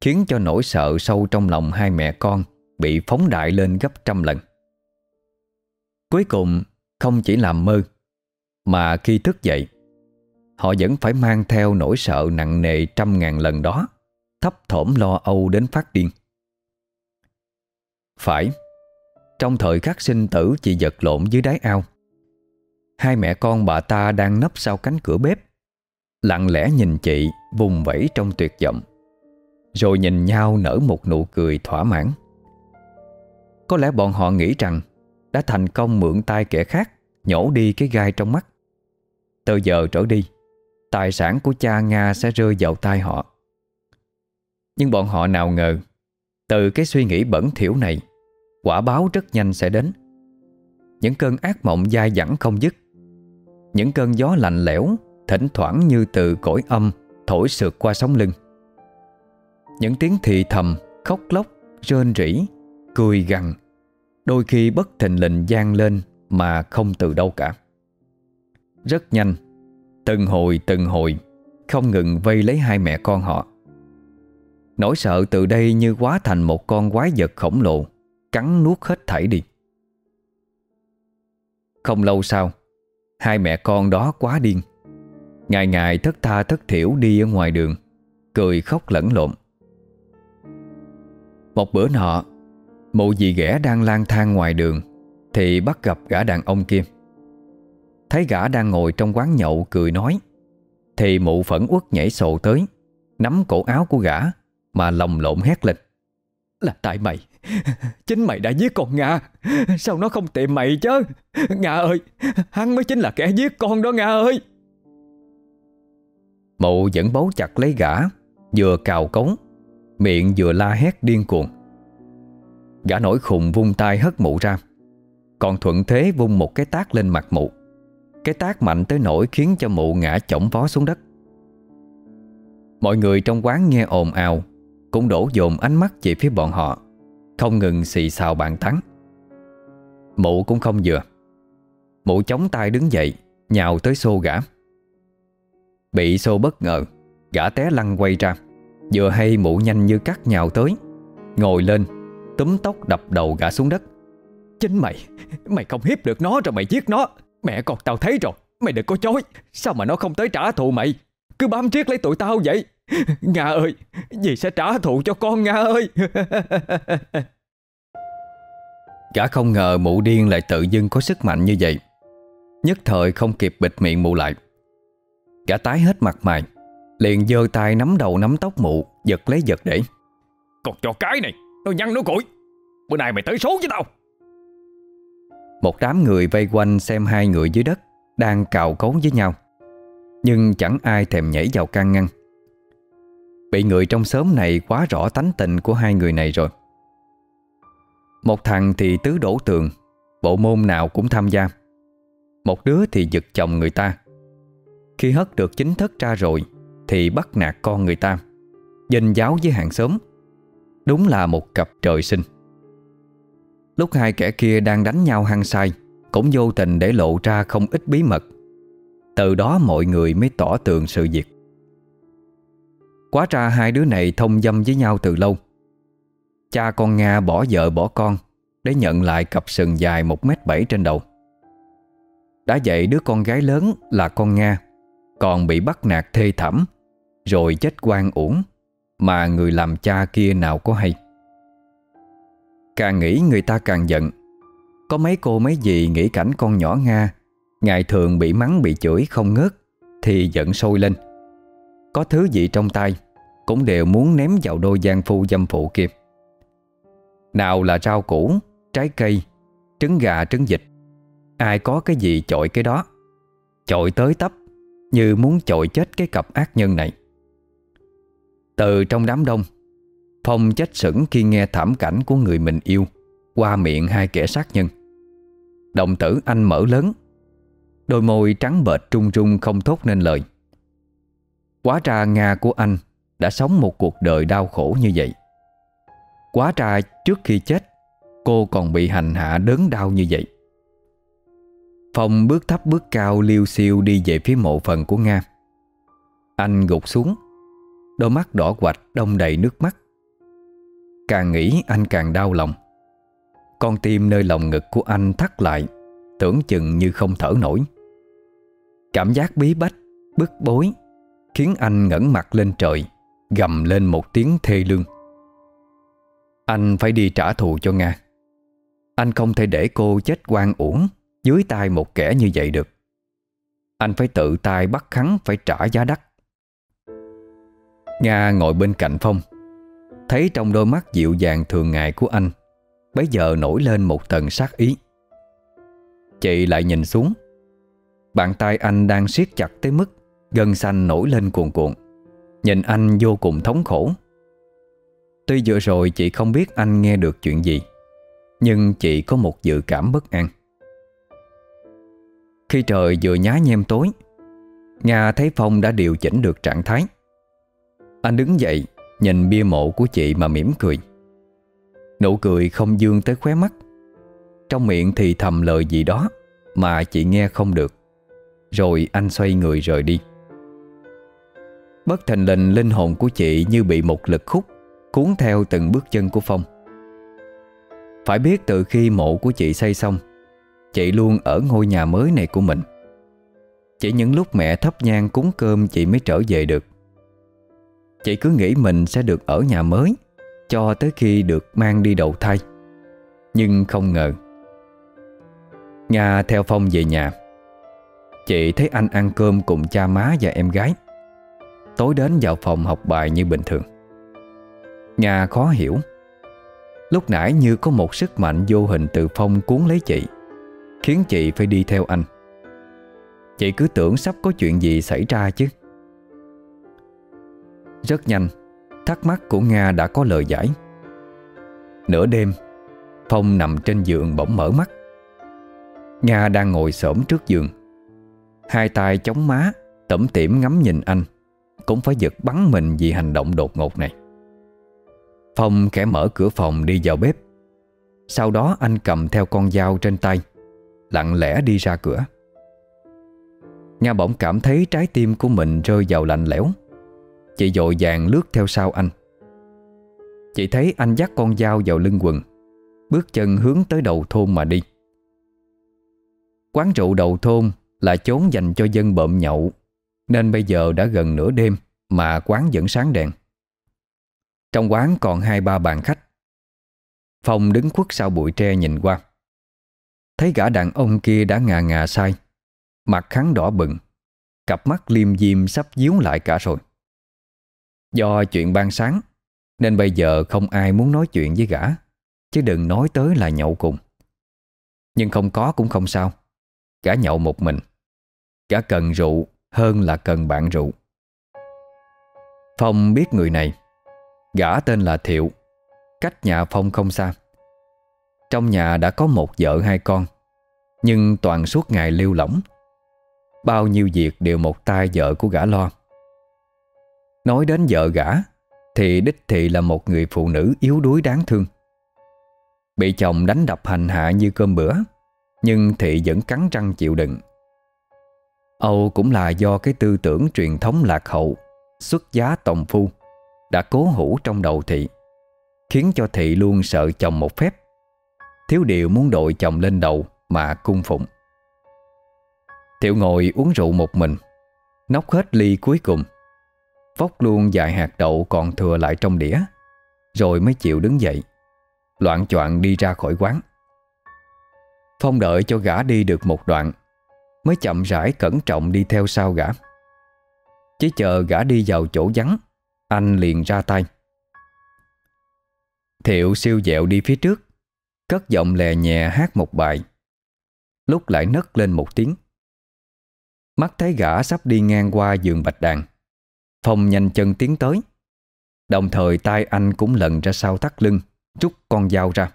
Khiến cho nỗi sợ sâu trong lòng hai mẹ con Bị phóng đại lên gấp trăm lần. Cuối cùng không chỉ làm mơ Mà khi thức dậy Họ vẫn phải mang theo nỗi sợ nặng nề trăm ngàn lần đó, Thấp thỏm lo âu đến phát điên. Phải, Trong thời khắc sinh tử chị giật lộn dưới đáy ao, Hai mẹ con bà ta đang nấp sau cánh cửa bếp, Lặng lẽ nhìn chị vùng vẫy trong tuyệt vọng, Rồi nhìn nhau nở một nụ cười thỏa mãn. Có lẽ bọn họ nghĩ rằng Đã thành công mượn tay kẻ khác, Nhổ đi cái gai trong mắt. Từ giờ trở đi Tài sản của cha Nga sẽ rơi vào tay họ. Nhưng bọn họ nào ngờ Từ cái suy nghĩ bẩn thỉu này Quả báo rất nhanh sẽ đến. Những cơn ác mộng dai dẳng không dứt. Những cơn gió lạnh lẽo Thỉnh thoảng như từ cõi âm Thổi sượt qua sóng lưng. Những tiếng thì thầm Khóc lóc, rên rỉ Cười gằn Đôi khi bất thình lình gian lên Mà không từ đâu cả. Rất nhanh Từng hồi từng hồi, Không ngừng vây lấy hai mẹ con họ. Nỗi sợ từ đây như quá thành một con quái vật khổng lồ, Cắn nuốt hết thảy đi. Không lâu sau, Hai mẹ con đó quá điên. Ngày ngày thất tha thất thiểu đi ở ngoài đường, Cười khóc lẫn lộn. Một bữa nọ, Mụ dì ghẻ đang lang thang ngoài đường, Thì bắt gặp gã đàn ông kia. Thấy gã đang ngồi trong quán nhậu cười nói Thì mụ phẫn uất nhảy sổ tới Nắm cổ áo của gã Mà lồng lộn hét lên. Là tại mày. Chính mày đã giết con Nga. Sao nó không tìm mày chứ? Nga ơi Hắn mới chính là kẻ giết con đó Nga ơi. Mụ vẫn bấu chặt lấy gã Vừa cào cống Miệng vừa la hét điên cuồng. Gã nổi khùng vung tay hất mụ ra Còn thuận thế vung một cái tác lên mặt mụ cái tác mạnh tới nỗi khiến cho mụ ngã chổng vó xuống đất. Mọi người trong quán nghe ồn ào, Cũng đổ dồn ánh mắt về phía bọn họ, Không ngừng xì xào bàn tán. Mụ cũng không vừa. Mụ chống tay đứng dậy, Nhào tới xô gã. Bị xô bất ngờ, Gã té lăn quay ra, Vừa hay mụ nhanh như cắt nhào tới, Ngồi lên, Túm tóc đập đầu gã xuống đất. Chính mày Mày không hiếp được nó rồi mày giết nó. Mẹ con tao thấy rồi. Mày đừng có chối. Sao mà nó không tới trả thù mày? Cứ bám riết lấy tụi tao vậy. Nga ơi, Dì sẽ trả thù cho con Nga ơi. Gã không ngờ mụ điên lại tự dưng có sức mạnh như vậy. Nhất thời không kịp bịt miệng mụ lại. Gã tái hết mặt mày, Liền giơ tay nắm đầu nắm tóc mụ, Giật lấy giật để. Còn cho cái này, Nó nhăn nó cội Bữa nay mày tới số với tao. Một đám người vây quanh xem hai người dưới đất Đang cào cấu với nhau. Nhưng chẳng ai thèm nhảy vào can ngăn. Bị người trong xóm này quá rõ tánh tình của hai người này rồi. Một thằng thì tứ đổ tường, Bộ môn nào cũng tham gia. Một đứa thì giật chồng người ta. Khi hất được chính thức ra rồi Thì bắt nạt con người ta dình giáo với hàng xóm. Đúng là một cặp trời sinh. Lúc hai kẻ kia đang đánh nhau hăng say, Cũng vô tình để lộ ra không ít bí mật. Từ đó mọi người mới tỏ tường sự việc. Quá ra hai đứa này thông dâm với nhau từ lâu. Cha con Nga bỏ vợ bỏ con, Để nhận lại cặp sừng dài 1m7 trên đầu. Đã vậy đứa con gái lớn là con Nga, Còn bị bắt nạt thê thảm, Rồi chết quan uổng, Mà người làm cha kia nào có hay. Càng nghĩ người ta càng giận. Có mấy cô mấy dì nghĩ cảnh con nhỏ Nga, Ngày thường bị mắng bị chửi không ngớt, Thì giận sôi lên. Có thứ gì trong tay, Cũng đều muốn ném vào đôi gian phu dâm phụ kịp Nào là rau củ, Trái cây, Trứng gà, trứng vịt, Ai có cái gì chọi cái đó. Chọi tới tấp, Như muốn chọi chết cái cặp ác nhân này. Từ trong đám đông Phong chết sững khi nghe thảm cảnh của người mình yêu, Qua miệng hai kẻ sát nhân. Đồng tử anh mở lớn, Đôi môi trắng bệch trung trung không thốt nên lời. Quá ra Nga của anh Đã sống một cuộc đời đau khổ như vậy. Quá ra trước khi chết, Cô còn bị hành hạ đớn đau như vậy. Phong bước thấp bước cao liêu siêu đi về phía mộ phần của Nga. Anh gục xuống, Đôi mắt đỏ quạch đông đầy nước mắt. Càng nghĩ anh càng đau lòng. Con tim nơi lòng ngực của anh thắt lại, Tưởng chừng như không thở nổi. Cảm giác bí bách, Bức bối Khiến anh ngẩng mặt lên trời, Gầm lên một tiếng thê lương. Anh phải đi trả thù cho Nga. Anh không thể để cô chết quan uổng Dưới tay một kẻ như vậy được. Anh phải tự tay bắt hắn Phải trả giá đắt. Nga ngồi bên cạnh Phong Thấy trong đôi mắt dịu dàng thường ngày của anh Bây giờ nổi lên một tầng sát ý. Chị lại nhìn xuống. Bàn tay anh đang siết chặt tới mức Gân xanh nổi lên cuồn cuộn. Nhìn anh vô cùng thống khổ. Tuy vừa rồi chị không biết anh nghe được chuyện gì, Nhưng chị có một dự cảm bất an. Khi trời vừa nhá nhem tối, Nga thấy Phong đã điều chỉnh được trạng thái. Anh đứng dậy Nhìn bia mộ của chị mà mỉm cười. Nụ cười không dương tới khóe mắt. Trong miệng thì thầm lời gì đó Mà chị nghe không được. Rồi anh xoay người rời đi. Bất thành lình linh hồn của chị như bị một lực khúc Cuốn theo từng bước chân của Phong. Phải biết từ khi mộ của chị xây xong, Chị luôn ở ngôi nhà mới này của mình. Chỉ những lúc mẹ thắp nhang cúng cơm chị mới trở về được. Chị cứ nghĩ mình sẽ được ở nhà mới, Cho tới khi được mang đi đầu thai. Nhưng không ngờ, Nga theo Phong về nhà. Chị thấy anh ăn cơm cùng cha má và em gái. Tối đến vào phòng học bài như bình thường. Nga khó hiểu. Lúc nãy như có một sức mạnh vô hình từ Phong cuốn lấy chị, Khiến chị phải đi theo anh. Chị cứ tưởng sắp có chuyện gì xảy ra chứ. Rất nhanh. Thắc mắc của Nga đã có lời giải. Nửa đêm, Phong nằm trên giường bỗng mở mắt. Nga đang ngồi xổm trước giường. Hai tay chống má, Tẩm tỉm ngắm nhìn anh. Cũng phải giật bắn mình vì hành động đột ngột này. Phong khẽ mở cửa phòng đi vào bếp. Sau đó anh cầm theo con dao trên tay, Lặng lẽ đi ra cửa. Nga bỗng cảm thấy trái tim của mình rơi vào lạnh lẽo. Chị dội vàng lướt theo sau anh. Chị thấy anh dắt con dao vào lưng quần, Bước chân hướng tới đầu thôn mà đi. Quán rượu đầu thôn là chốn dành cho dân bợm nhậu, Nên bây giờ đã gần nửa đêm Mà quán vẫn sáng đèn. Trong quán còn hai ba bàn khách. Phong đứng khuất sau bụi tre nhìn qua. Thấy gã đàn ông kia đã ngà ngà sai, Mặt hắn đỏ bừng, Cặp mắt liêm diêm sắp díu lại cả rồi. Do chuyện ban sáng, Nên bây giờ không ai muốn nói chuyện với gã, Chứ đừng nói tới là nhậu cùng. Nhưng không có cũng không sao, Gã nhậu một mình. Gã cần rượu hơn là cần bạn rượu. Phong biết người này, Gã tên là Thiệu, Cách nhà Phong không xa. Trong nhà đã có một vợ hai con, Nhưng toàn suốt ngày lưu lỏng. Bao nhiêu việc đều một tay vợ của gã lo. Nói đến vợ gã, Thì đích thị là một người phụ nữ yếu đuối đáng thương. Bị chồng đánh đập hành hạ như cơm bữa, Nhưng thị vẫn cắn răng chịu đựng. Âu cũng là do cái tư tưởng truyền thống lạc hậu, Xuất giá tòng phu, Đã cố hữu trong đầu thị, Khiến cho thị luôn sợ chồng một phép. Thiếu điều muốn đội chồng lên đầu Mà cung phụng. Thiệu ngồi uống rượu một mình, Nóc hết ly cuối cùng. Vóc luôn vài hạt đậu còn thừa lại trong đĩa, Rồi mới chịu đứng dậy, Loạn choạng đi ra khỏi quán. Phong đợi cho gã đi được một đoạn, Mới chậm rãi cẩn trọng đi theo sau gã. Chỉ chờ gã đi vào chỗ vắng, Anh liền ra tay. Thiệu siêu dẹo đi phía trước, Cất giọng lè nhẹ hát một bài, Lúc lại nấc lên một tiếng. Mắt thấy gã sắp đi ngang qua giường bạch đàn Phong nhanh chân tiến tới. Đồng thời tay anh cũng lần ra sau thắt lưng, Rút con dao ra.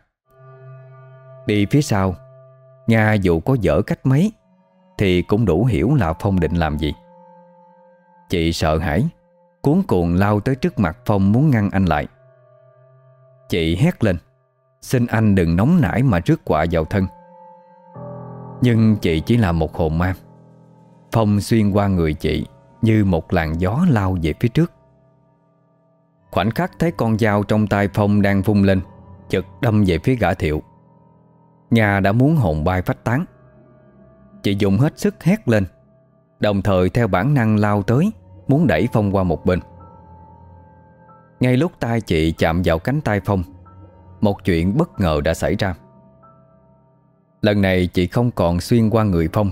Đi phía sau, Nga dù có dở cách mấy, Thì cũng đủ hiểu là Phong định làm gì. Chị sợ hãi, Cuốn cuồng lao tới trước mặt Phong muốn ngăn anh lại. Chị hét lên, Xin anh đừng nóng nảy mà rước quả vào thân. Nhưng chị chỉ là một hồn ma. Phong xuyên qua người chị như một làn gió lao về phía trước. Khoảnh khắc thấy con dao trong tay Phong đang vung lên Chật đâm về phía gã thiệu. Nga đã muốn hồn bay phách tán. Chị dùng hết sức hét lên, Đồng thời theo bản năng lao tới, Muốn đẩy Phong qua một bên. Ngay lúc tay chị chạm vào cánh tay Phong, Một chuyện bất ngờ đã xảy ra. Lần này chị không còn xuyên qua người Phong,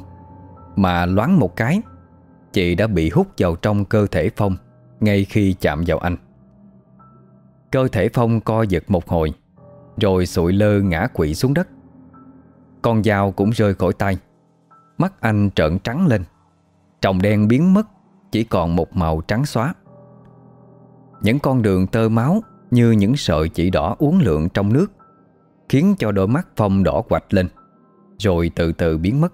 Mà loáng một cái Chị đã bị hút vào trong cơ thể Phong Ngay khi chạm vào anh. Cơ thể Phong co giật một hồi, Rồi sụi lơ ngã quỵ xuống đất. Con dao cũng rơi khỏi tay, Mắt anh trợn trắng lên, Tròng đen biến mất, Chỉ còn một màu trắng xóa. Những con đường tơ máu Như những sợi chỉ đỏ uốn lượn trong nước Khiến cho đôi mắt Phong đỏ quạch lên, Rồi từ từ biến mất.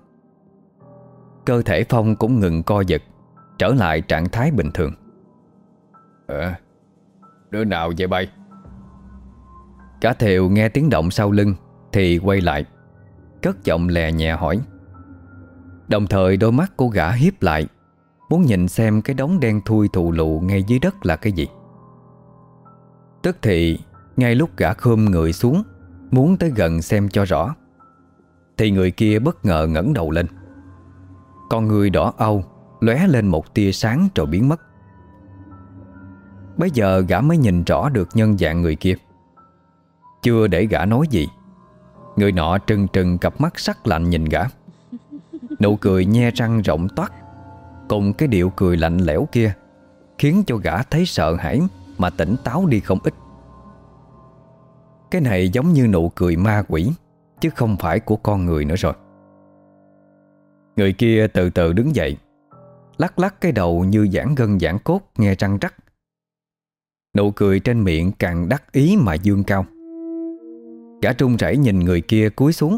Cơ thể Phong cũng ngừng co giật Trở lại trạng thái bình thường. Ờ Đứa nào vậy bay? Cả thiều nghe tiếng động sau lưng Thì quay lại Cất giọng lè nhẹ hỏi. Đồng thời đôi mắt cô gã hiếp lại Muốn nhìn xem cái đống đen thui thù lụ ngay dưới đất là cái gì. Tức thì Ngay lúc gã khom người xuống Muốn tới gần xem cho rõ Thì người kia bất ngờ ngẩng đầu lên con người đỏ âu lóe lên một tia sáng rồi biến mất. Bây giờ gã mới nhìn rõ được nhân dạng người kia. Chưa để gã nói gì. Người nọ trừng trừng cặp mắt sắc lạnh nhìn gã. Nụ cười nhe răng rộng toát, Cùng cái điệu cười lạnh lẽo kia, Khiến cho gã thấy sợ hãi Mà tỉnh táo đi không ít. Cái này giống như nụ cười ma quỷ, Chứ không phải của con người nữa rồi. Người kia từ từ đứng dậy Lắc lắc cái đầu như giãn gân giãn cốt Nghe răng rắc. Nụ cười trên miệng càng đắc ý mà dương cao. Gã trung rẩy nhìn người kia cúi xuống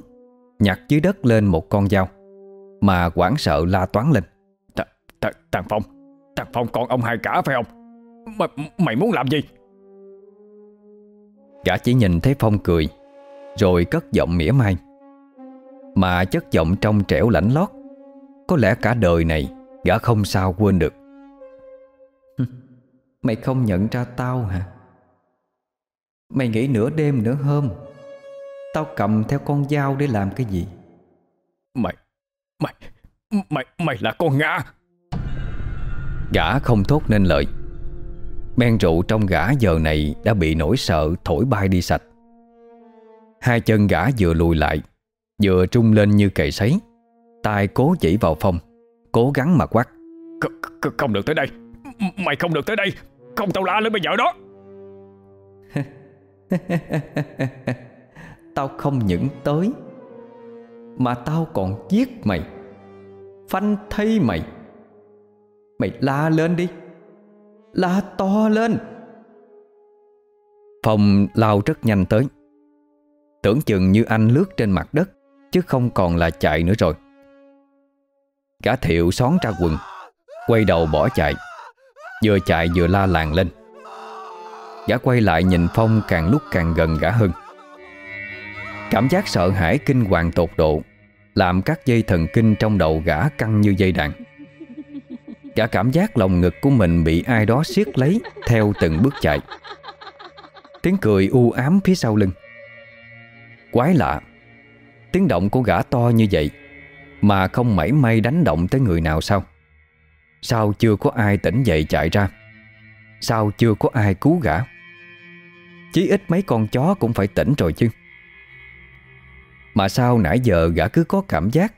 Nhặt dưới đất lên một con dao Mà quảng sợ la toán lên. Thằng Phong Thằng Phong con ông hai cả phải không? Mày, mày muốn làm gì? Gã chỉ nhìn thấy Phong cười Rồi cất giọng mỉa mai. Mà chất giọng trong trẻo lãnh lót Có lẽ cả đời này Gã không sao quên được. Mày không nhận ra tao hả? Mày nghĩ nửa đêm nửa hôm Tao cầm theo con dao để làm cái gì? Mày Mày Mày Mày là con Nga Gã không thốt nên lời. Men rượu trong gã giờ này Đã bị nỗi sợ thổi bay đi sạch. Hai chân gã vừa lùi lại Vừa trung lên như cày sấy tay cố chỉ vào phong Cố gắng mà quát. Không được tới đây. Mày không được tới đây. Không tao la lên bây giờ đó. Tao không những tới Mà tao còn giết mày Phanh thây mày. Mày la lên đi. La to lên. Phong lao rất nhanh tới. Tưởng chừng như anh lướt trên mặt đất Chứ không còn là chạy nữa rồi Cả thiệu xón ra quần, Quay đầu bỏ chạy. Vừa chạy vừa la làng lên. Gã quay lại nhìn Phong càng lúc càng gần gã hơn. Cảm giác sợ hãi kinh hoàng tột độ, Làm các dây thần kinh trong đầu gã căng như dây đàn Gã cảm giác lòng ngực của mình bị ai đó siết lấy, Theo từng bước chạy. Tiếng cười u ám phía sau lưng. Quái lạ, Tiếng động của gã to như vậy. Mà không mảy may đánh động tới người nào sao? Sao chưa có ai tỉnh dậy chạy ra? Sao chưa có ai cứu gã? Chí ít mấy con chó cũng phải tỉnh rồi chứ. Mà sao nãy giờ gã cứ có cảm giác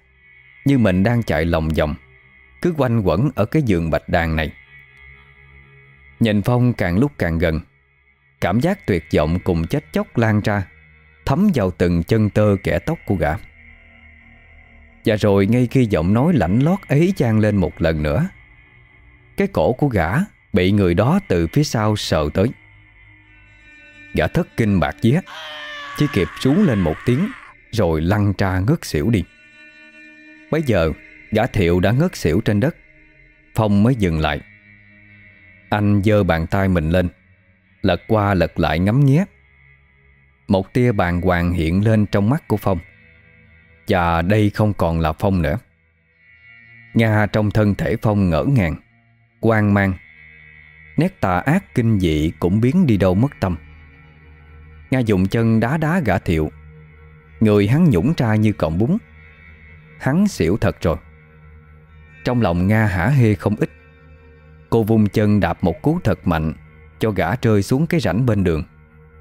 Như mình đang chạy lòng vòng, Cứ quanh quẩn ở cái giường bạch đàn này? Nhìn Phong càng lúc càng gần, Cảm giác tuyệt vọng cùng chết chóc lan ra, Thấm vào từng chân tơ kẻ tóc của gã. Và rồi ngay khi giọng nói lạnh lót ấy chan lên một lần nữa, Cái cổ của gã Bị người đó từ phía sau sờ tới. Gã thất kinh bạc vía, Chỉ kịp rú lên một tiếng, Rồi lăn ra ngất xỉu đi. Bây giờ, Gã thiệu đã ngất xỉu trên đất, Phong mới dừng lại. Anh giơ bàn tay mình lên, Lật qua lật lại ngắm nghía. Một tia bàn hoàng hiện lên trong mắt của Phong. Và đây không còn là Phong nữa. Nga trong thân thể Phong ngỡ ngàng quan mang. Nét tà ác kinh dị cũng biến đi đâu mất tâm. Nga dùng chân đá đá gã thiệu. Người hắn nhũng ra như cọng bún. Hắn xỉu thật rồi. Trong lòng Nga hả hê không ít. Cô vung chân đạp một cú thật mạnh Cho gã rơi xuống cái rãnh bên đường,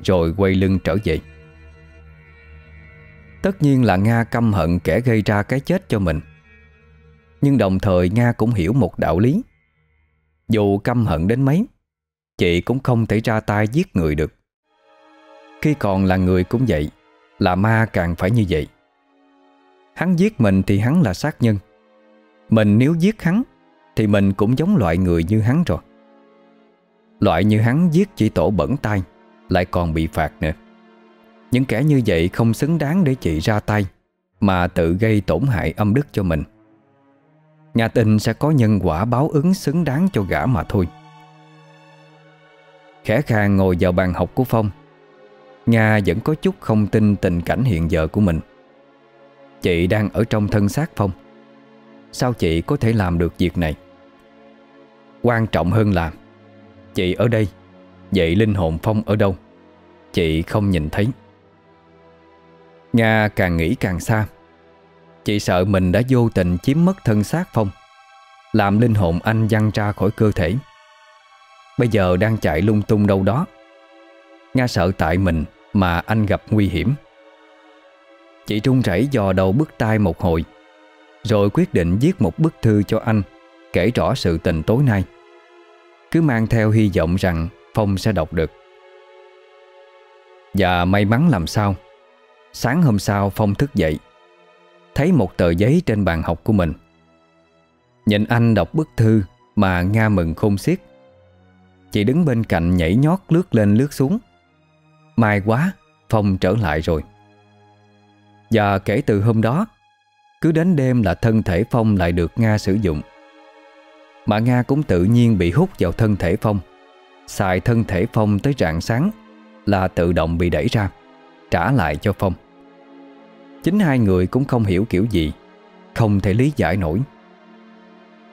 Rồi quay lưng trở về. Tất nhiên là Nga căm hận kẻ gây ra cái chết cho mình. Nhưng đồng thời Nga cũng hiểu một đạo lý. Dù căm hận đến mấy, Chị cũng không thể ra tay giết người được. Khi còn là người cũng vậy, Là ma càng phải như vậy. Hắn giết mình thì hắn là sát nhân. Mình nếu giết hắn, Thì mình cũng giống loại người như hắn rồi. Loại như hắn giết chỉ tổ bẩn tay Lại còn bị phạt nữa. Những kẻ như vậy không xứng đáng để chị ra tay, Mà tự gây tổn hại âm đức cho mình. Nhà tình sẽ có nhân quả báo ứng xứng đáng cho gã mà thôi. Khẽ khàng ngồi vào bàn học của Phong, Nga vẫn có chút không tin tình cảnh hiện giờ của mình. Chị đang ở trong thân xác Phong. Sao chị có thể làm được việc này? Quan trọng hơn là, Chị ở đây, Vậy linh hồn Phong ở đâu? Chị không nhìn thấy. Nga càng nghĩ càng xa. Chị sợ mình đã vô tình chiếm mất thân xác Phong, Làm linh hồn anh văng ra khỏi cơ thể. Bây giờ đang chạy lung tung đâu đó. Nga sợ tại mình Mà anh gặp nguy hiểm. Chị trung rẩy dò đầu bức tai một hồi, Rồi quyết định viết một bức thư cho anh, Kể rõ sự tình tối nay. Cứ mang theo hy vọng rằng Phong sẽ đọc được. Và may mắn làm sao Sáng hôm sau Phong thức dậy, Thấy một tờ giấy trên bàn học của mình. Nhìn anh đọc bức thư Mà Nga mừng khôn xiết. Chị đứng bên cạnh nhảy nhót lướt lên lướt xuống. May quá, Phong trở lại rồi. Và kể từ hôm đó, Cứ đến đêm là thân thể Phong lại được Nga sử dụng. Mà Nga cũng tự nhiên bị hút vào thân thể Phong. Xài thân thể Phong tới rạng sáng Là tự động bị đẩy ra. Trả lại cho Phong. Chính hai người cũng không hiểu kiểu gì, Không thể lý giải nổi.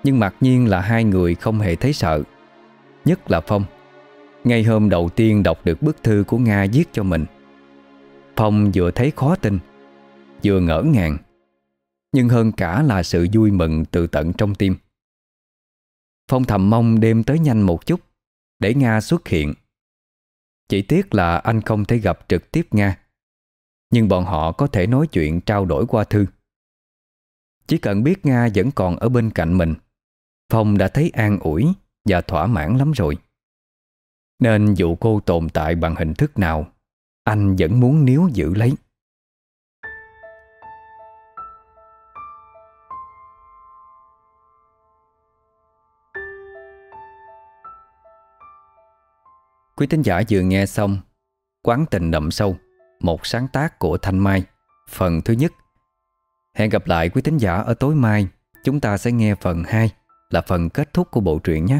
Nhưng mặc nhiên là hai người không hề thấy sợ. Nhất là Phong. Ngay hôm đầu tiên đọc được bức thư của Nga viết cho mình, Phong vừa thấy khó tin, Vừa ngỡ ngàng. Nhưng hơn cả là sự vui mừng từ tận trong tim. Phong thầm mong đêm tới nhanh một chút, Để Nga xuất hiện. Chỉ tiếc là anh không thể gặp trực tiếp Nga. Nhưng bọn họ có thể nói chuyện trao đổi qua thư Chỉ cần biết Nga vẫn còn ở bên cạnh mình Phong đã thấy an ủi và thỏa mãn lắm rồi. Nên dù cô tồn tại bằng hình thức nào, anh vẫn muốn níu giữ lấy. Quý tín giả vừa nghe xong Quán tình đậm sâu một sáng tác của Thanh Mai. Phần thứ nhất. Hẹn gặp lại quý tín giả ở tối mai. Chúng ta sẽ nghe phần 2 Là phần kết thúc của bộ truyện nhé.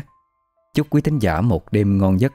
Chúc quý tín giả một đêm ngon giấc.